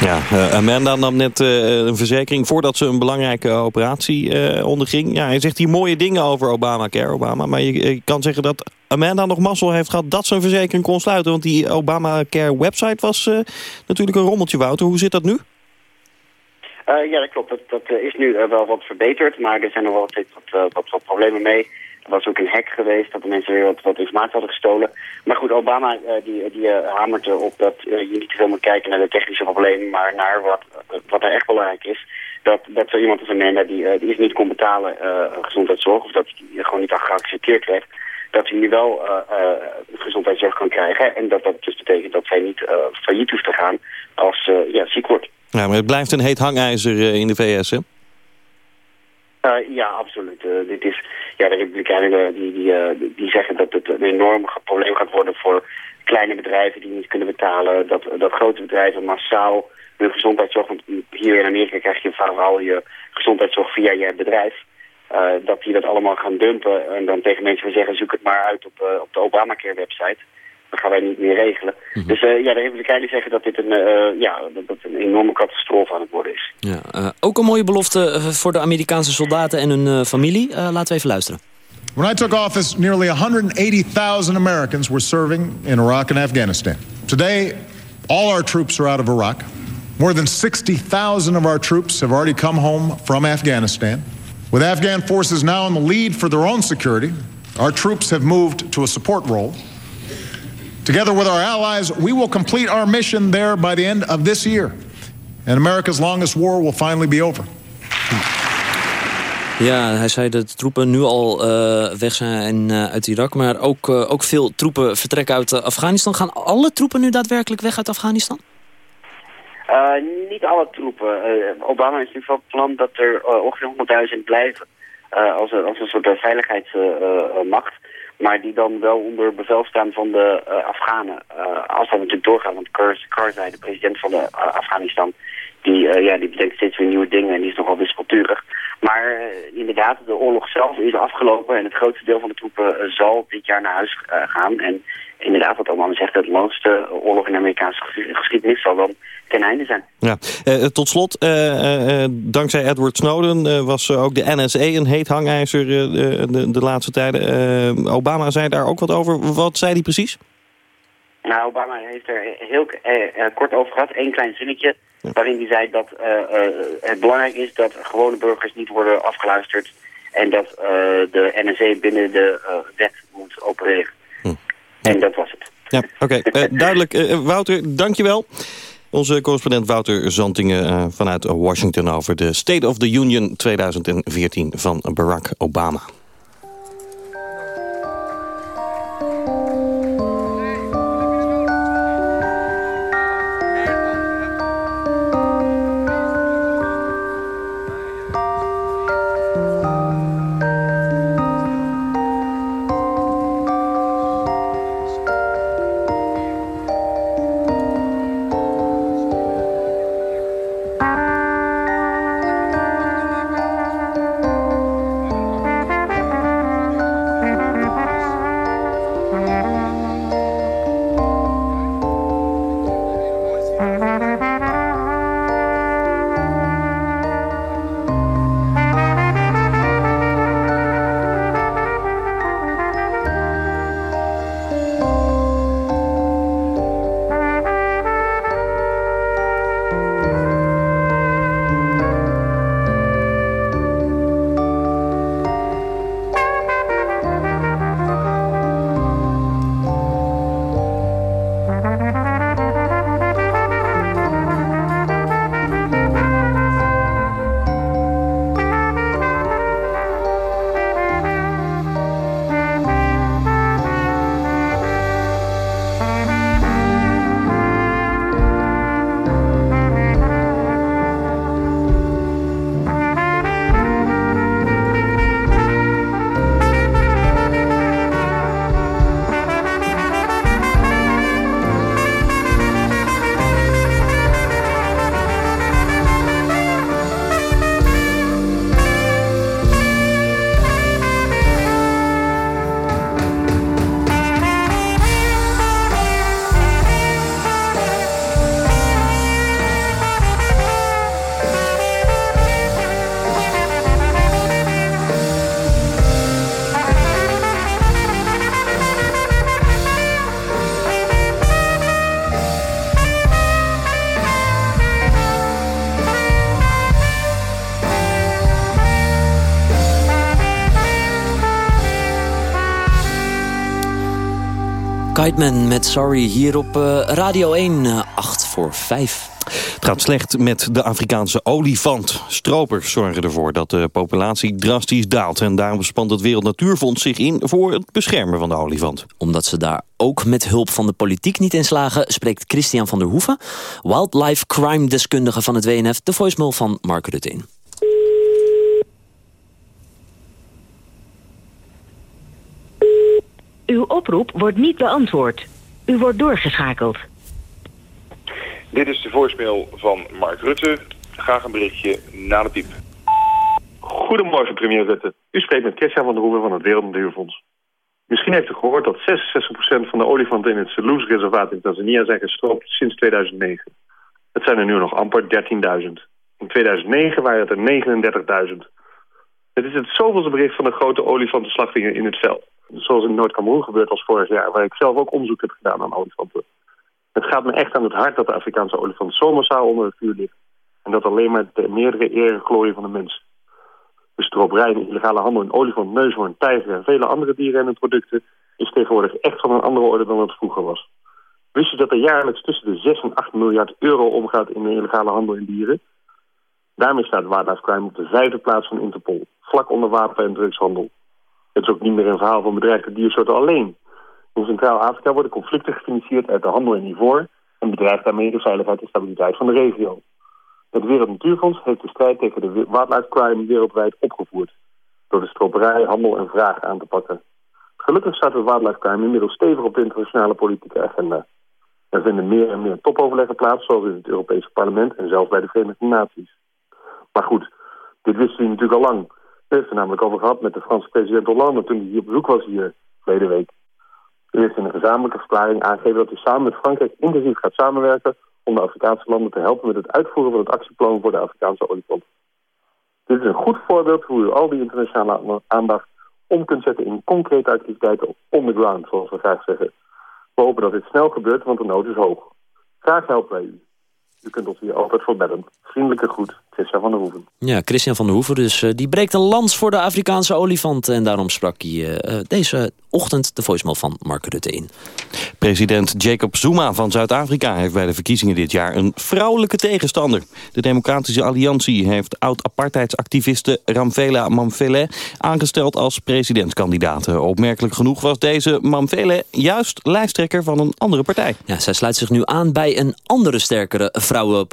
F: Ja, eh, Amanda nam net eh, een verzekering voordat ze een belangrijke operatie eh, onderging. Ja, hij zegt hier mooie dingen over Obamacare, Obama. Maar je, kan zeggen dat Amanda nog mazzel heeft gehad dat ze een verzekering kon sluiten. Want die Obamacare website was natuurlijk een rommeltje, Wouter. Hoe zit dat nu?
P: Ja, dat klopt. Dat, dat is nu wel wat verbeterd, maar er zijn nog wel wat, wat, wat problemen mee. Was ook een hack geweest dat de mensen weer wat, informatie hadden gestolen. Maar goed, Obama eh, die, die eh, hamert erop dat eh, je niet te veel moet kijken naar de technische problemen, maar naar wat, wat er echt belangrijk is. Dat, dat zo iemand als Amanda, die, die is niet kon betalen gezondheidszorg, of dat hij gewoon niet geaccepteerd werd, dat hij nu wel gezondheidszorg kan krijgen. En dat dat dus betekent dat zij niet failliet hoeft te gaan als ja, ziek wordt.
F: Ja, maar het blijft een heet hangijzer in de VS, hè?
P: Eh, ja, absoluut. Eh, dit is, ja, de Republikeinen eh, die, die, die zeggen dat het een enorm probleem gaat worden voor kleine bedrijven die niet kunnen betalen. Dat, dat grote bedrijven massaal hun gezondheidszorg, want hier in Amerika krijg je vooral je gezondheidszorg via je bedrijf. dat die dat allemaal gaan dumpen en dan tegen mensen zeggen zoek het maar uit op, op de Obamacare website. Dat gaan wij niet meer regelen. Dus eh, ja, de Republikeinen zeggen dat dit een, eh, ja, dat, dat een enorme catastrofe aan het worden is.
C: Ja, eh, ook een mooie belofte voor de Amerikaanse soldaten en hun eh, familie. Eh, laten we even luisteren.
H: When I took office, nearly 180,000 Americans were serving in Iraq and Afghanistan. Today, all our troops are out of Iraq. More than 60,000 of our troops have already come home from Afghanistan. With Afghan forces now in the lead for their own security, our troops have moved to a support role. Together with our allies, we will complete our mission there by the end of this year. And America's longest war will finally be over.
C: Ja, hij zei dat de troepen nu al eh, weg zijn eh, uit Irak. Maar ook, eh, ook veel troepen vertrekken uit Afghanistan. Gaan alle troepen nu daadwerkelijk weg uit Afghanistan?
P: Uh, niet alle troepen. Uh, Obama is nu van plan dat er uh, ongeveer 100.000 blijven uh, als, een, als een soort veiligheidsmacht. Maar die dan wel onder bevel staan van de Afghanen. als dat natuurlijk doorgaat, want Karzai, de president van de, Afghanistan, die, ja, die bedenkt steeds weer nieuwe dingen en die is nogal wispelturig. Maar inderdaad, de oorlog zelf is afgelopen en het grootste deel van de troepen zal dit jaar naar huis gaan. En inderdaad, wat Obama zegt, het langste oorlog in de Amerikaanse geschiedenis zal dan ten einde zijn.
F: Ja, uh, tot slot, uh, uh, dankzij Edward Snowden was ook de NSA een heet hangijzer de, de, laatste tijden. Obama zei daar ook wat over. Wat zei hij precies?
P: Nou, Obama heeft er heel kort over gehad, één klein zinnetje, waarin hij zei dat het belangrijk is dat gewone burgers niet worden afgeluisterd en dat de NSA binnen de wet moet opereren. Hm. En dat was het.
F: Ja, oké. Okay. (laughs) duidelijk. Wouter, dankjewel. Onze correspondent Wouter Zantingen uh, vanuit Washington over de State of the Union 2014 van Barack Obama.
C: Kiteman met Sorry hier op eh, Radio 1, eh, 8 voor 5.
F: Het gaat slecht met de Afrikaanse olifant. Stropers zorgen ervoor dat de populatie drastisch daalt. En daarom spant het Wereld Natuurfonds zich in voor het beschermen van de olifant.
C: Omdat ze daar ook met hulp van de politiek niet in slagen... spreekt Christian van der Hoeven, wildlife crime-deskundige van het WNF... de voicemail van Mark Rutte in.
Q: Uw oproep wordt niet beantwoord. U wordt doorgeschakeld.
R: Dit is de voicemail van Mark Rutte. Graag een berichtje na de piep.
S: Goedemorgen, premier Rutte. U spreekt met Christian van der Hoeven van het Wereld Natuurfonds. Misschien heeft u gehoord dat 66% van de olifanten in het Selous-reservaat in Tanzania zijn gestroopt sinds 2009. Het zijn er nu nog amper 13.000. In 2009 waren het er 39.000. Het is het zoveelste bericht van de grote olifantenslachtingen in het veld. Zoals in Noord-Cameroen gebeurt als vorig jaar, waar ik zelf ook onderzoek heb gedaan aan olifanten. Het gaat me echt aan het hart dat de Afrikaanse olifant zo massaal onder het vuur ligt. En dat alleen maar de meerdere eer en glorie van de mens. De stroperij illegale handel in olifant, neushoorn, tijger en vele andere dieren en producten is tegenwoordig echt van een andere orde dan het vroeger was. Wist je dat er jaarlijks tussen de 6 en 8 miljard euro omgaat in de illegale handel in dieren? Daarmee staat wildlife crime op de vijfde plaats van Interpol, vlak onder wapen- en drugshandel. Het is ook niet meer een verhaal van bedreigde diersoorten alleen. In Centraal-Afrika worden conflicten gefinancierd uit de handel in ivoor en bedreigt daarmee de veiligheid en stabiliteit van de regio. Het Wereld Natuurfonds heeft de strijd tegen de wildlife crime wereldwijd opgevoerd. Door de stroperij, handel en vraag aan te pakken. Gelukkig staat de wildlife crime inmiddels stevig op de internationale politieke agenda. Er vinden meer en meer topoverleggen plaats, zoals in het Europese parlement en zelfs bij de Verenigde Naties. Maar goed, dit wisten we natuurlijk al lang. We hebben het namelijk over gehad met de Franse president Hollande toen hij hier op bezoek was hier verleden week. U heeft in een gezamenlijke verklaring aangegeven dat u samen met Frankrijk intensief gaat samenwerken om de Afrikaanse landen te helpen met het uitvoeren van het actieplan voor de Afrikaanse olifant. Dit is een goed voorbeeld hoe u al die internationale aandacht om kunt zetten in concrete activiteiten on the ground, zoals we graag zeggen. We hopen dat dit snel gebeurt, want de nood is hoog. Graag helpen wij u. U kunt ons hier altijd voor bellen. Vriendelijke groet, Christian van der Hoeven.
C: Ja, Christian van der Hoeven dus, eh, die breekt een lans voor de Afrikaanse olifant. En daarom sprak hij eh, eh, deze ochtend de voicemail van Mark Rutte in.
F: President Jacob Zuma van Zuid-Afrika heeft bij de verkiezingen dit jaar een vrouwelijke tegenstander. De Democratische Alliantie heeft oud-apartheidsactiviste Ramvela Mamfele aangesteld als presidentskandidaat. Opmerkelijk genoeg was deze Mamfele juist lijsttrekker van een andere partij.
C: Ja, zij sluit zich nu aan bij een andere sterkere vrouwen...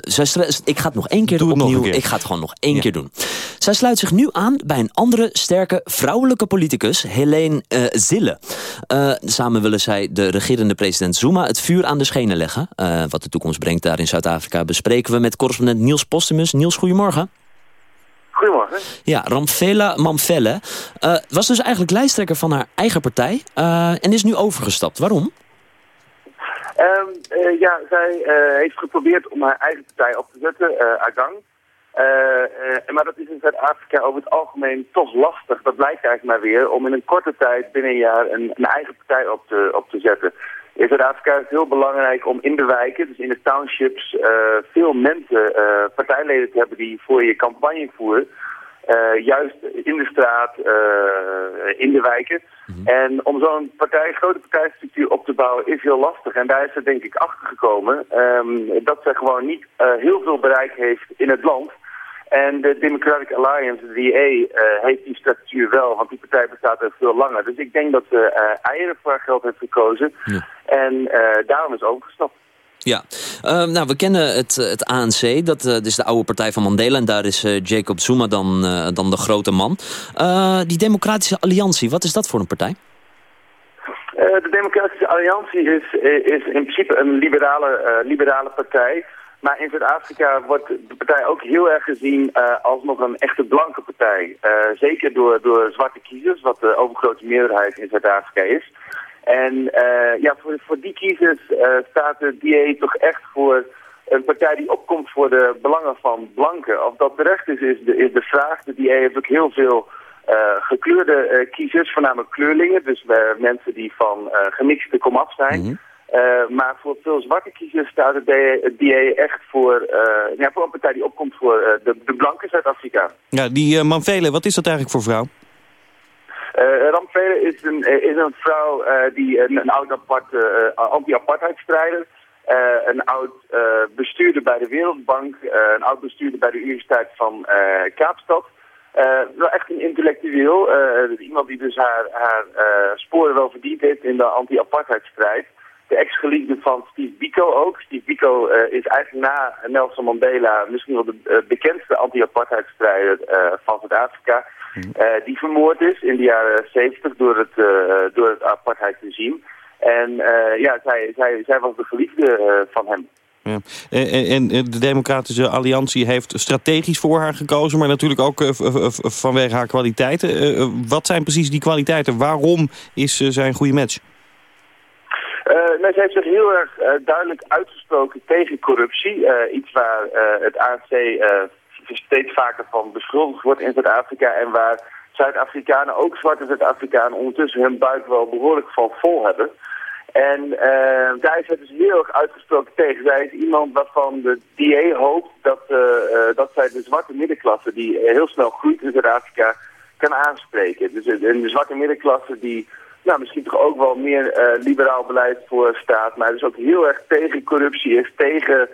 C: Zij Ik ga het nog één keer
F: Doe het nog
C: opnieuw.
F: een keer.
C: Ik ga het gewoon nog één keer doen. Zij sluit zich nu aan bij een andere sterke vrouwelijke politicus, Helene eh, Zille. Eh, samen willen zij de regerende president Zuma het vuur aan de schenen leggen. Eh, wat de toekomst brengt daar in Zuid-Afrika bespreken we met correspondent Niels Postumus. Niels, goedemorgen.
T: Goedemorgen.
C: Ja, Ramvela Mamfelle eh, was dus eigenlijk lijsttrekker van haar eigen partij eh, en is nu overgestapt. Waarom?
T: Ehm, eh, ja, zij eh, heeft geprobeerd om haar eigen partij op te zetten, eh Agang. Maar dat is in Zuid-Afrika over het algemeen toch lastig. Dat blijkt eigenlijk maar weer om in een korte tijd, binnen een jaar, een, een eigen partij op te, op te zetten. In Zuid-Afrika is het heel belangrijk om in de wijken, dus in de townships, veel mensen, partijleden te hebben die voor je campagne voeren. Eh, juist in de straat, eh, in de wijken. En om zo'n partij, grote partijstructuur op te bouwen is heel lastig. En daar is ze denk ik achter gekomen ehm, dat ze gewoon niet eh, heel veel bereik heeft in het land. En de Democratic Alliance, de DA, heeft die structuur wel, want die partij bestaat er veel langer. Dus ik denk dat ze eieren voor haar geld heeft gekozen. En eh, daarom is overgestapt.
C: Ja, Eh, nou, we kennen het, eh, het ANC, dat, eh, is de oude partij van Mandela... en daar is eh, Jacob Zuma dan, dan de grote man. Die Democratische Alliantie, wat is dat voor een partij?
T: De Democratische Alliantie is, is in principe een liberale, liberale partij. Maar in Zuid-Afrika wordt de partij ook heel erg gezien als nog een echte blanke partij. Zeker door, door zwarte kiezers, wat de overgrote meerderheid in Zuid-Afrika is. En eh, ja, voor, voor die kiezers eh, staat de DA toch echt voor een partij die opkomt voor de belangen van blanken. Of dat terecht is, is de, is de vraag. De DA heeft ook heel veel eh, gekleurde kiezers, voornamelijk kleurlingen. Dus mensen die van gemixte komaf zijn. Eh, maar voor veel zwarte kiezers staat de DA, het DA echt voor, ja, voor een partij die opkomt voor de, de blanke Zuid-Afrika.
F: Ja, die Manvele, wat is dat eigenlijk voor vrouw?
T: Ramphele is een, eh, een vrouw eh, die een, oud apart, eh, anti-apartheidstrijder, een oud bestuurder bij de Wereldbank, een oud bestuurder bij de Universiteit van Kaapstad. Wel echt een intellectueel, eh, iemand die dus haar, haar sporen wel verdiend heeft in de anti-apartheidstrijd. De ex-geliefde van Steve Biko ook. Steve Biko is eigenlijk na Nelson Mandela misschien wel de bekendste anti-apartheidstrijder van Zuid-Afrika. Eh, die vermoord is in de jaren 70 door het, eh door het apartheidsregime. En eh, ja, zij, zij, zij was de geliefde van hem.
F: Ja. En, de Democratische Alliantie heeft strategisch voor haar gekozen... maar natuurlijk ook vanwege haar kwaliteiten. Wat zijn precies die kwaliteiten? Waarom is zij een goede match?
T: Ze heeft zich heel erg duidelijk uitgesproken tegen corruptie. Iets waar het ANC steeds vaker van beschuldigd wordt in Zuid-Afrika. En waar Zuid-Afrikanen, ook zwarte Zuid-Afrikanen, ondertussen hun buik wel behoorlijk van vol hebben. En eh, daar is het dus heel erg uitgesproken tegen. Zij is iemand waarvan de DA hoopt dat, eh, eh, dat zij de zwarte middenklasse, die heel snel groeit in Zuid-Afrika, kan aanspreken. Dus en de zwarte middenklasse die nou, misschien toch ook wel meer liberaal beleid voor staat, maar dus ook heel erg tegen corruptie is, tegen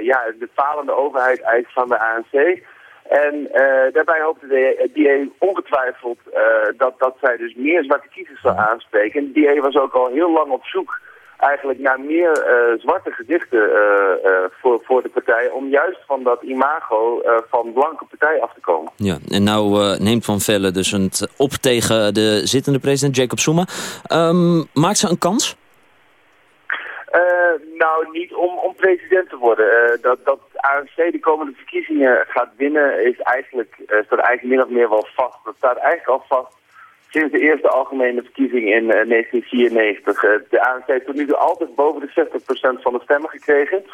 T: ja, de falende overheid eigenlijk van de ANC. En eh, daarbij hoopte de DA ongetwijfeld eh, dat, dat zij dus meer zwarte kiezers zou aanspreken. En de DA was ook al heel lang op zoek eigenlijk naar meer eh, zwarte gezichten eh, eh, voor, voor de partij... om juist van dat imago eh, van blanke partij af te komen.
C: Ja, en nou eh, neemt Van Velle dus het op tegen de zittende president Jacob Zuma. Ehm, maakt ze een kans?
T: Eh, nou, niet om president te worden. Eh, dat, dat ANC de komende verkiezingen gaat winnen is eigenlijk, eh, staat eigenlijk min of meer wel vast. Dat staat eigenlijk al vast sinds de eerste algemene verkiezing in eh, 1994. Eh, de ANC heeft tot nu toe altijd boven de 60% van de stemmen gekregen.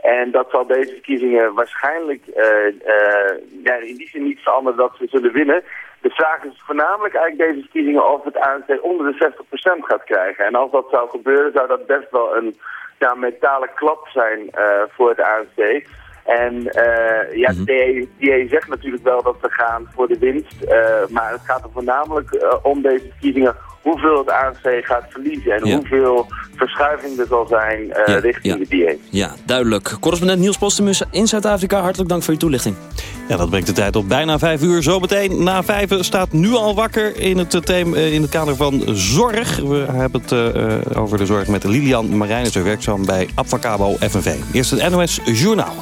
T: En dat zal deze verkiezingen waarschijnlijk in die zin niet veranderen dat ze zullen winnen. De vraag is voornamelijk eigenlijk deze verkiezingen of het ANC onder de 60% gaat krijgen. En als dat zou gebeuren, zou dat best wel een ja, metalen klap zijn eh, voor het ANC. En eh, ja, de DA zegt natuurlijk wel dat ze gaan voor de winst. eh, maar het gaat er voornamelijk om deze verkiezingen hoeveel het ANC gaat verliezen. En
C: Ja.
T: hoeveel verschuiving er zal zijn eh,
C: Ja,
T: richting de DA.
C: Ja, duidelijk. Correspondent Niels Postumus in Zuid-Afrika, hartelijk dank voor je toelichting.
F: Ja, dat brengt de tijd op bijna vijf uur. Zometeen na vijf staat nu al wakker in het, eh, thema, eh, in het kader van zorg. We hebben het over de zorg met Lilian Marijnissen, werkzaam bij Abfacabo FNV. Eerst het NOS Journaal.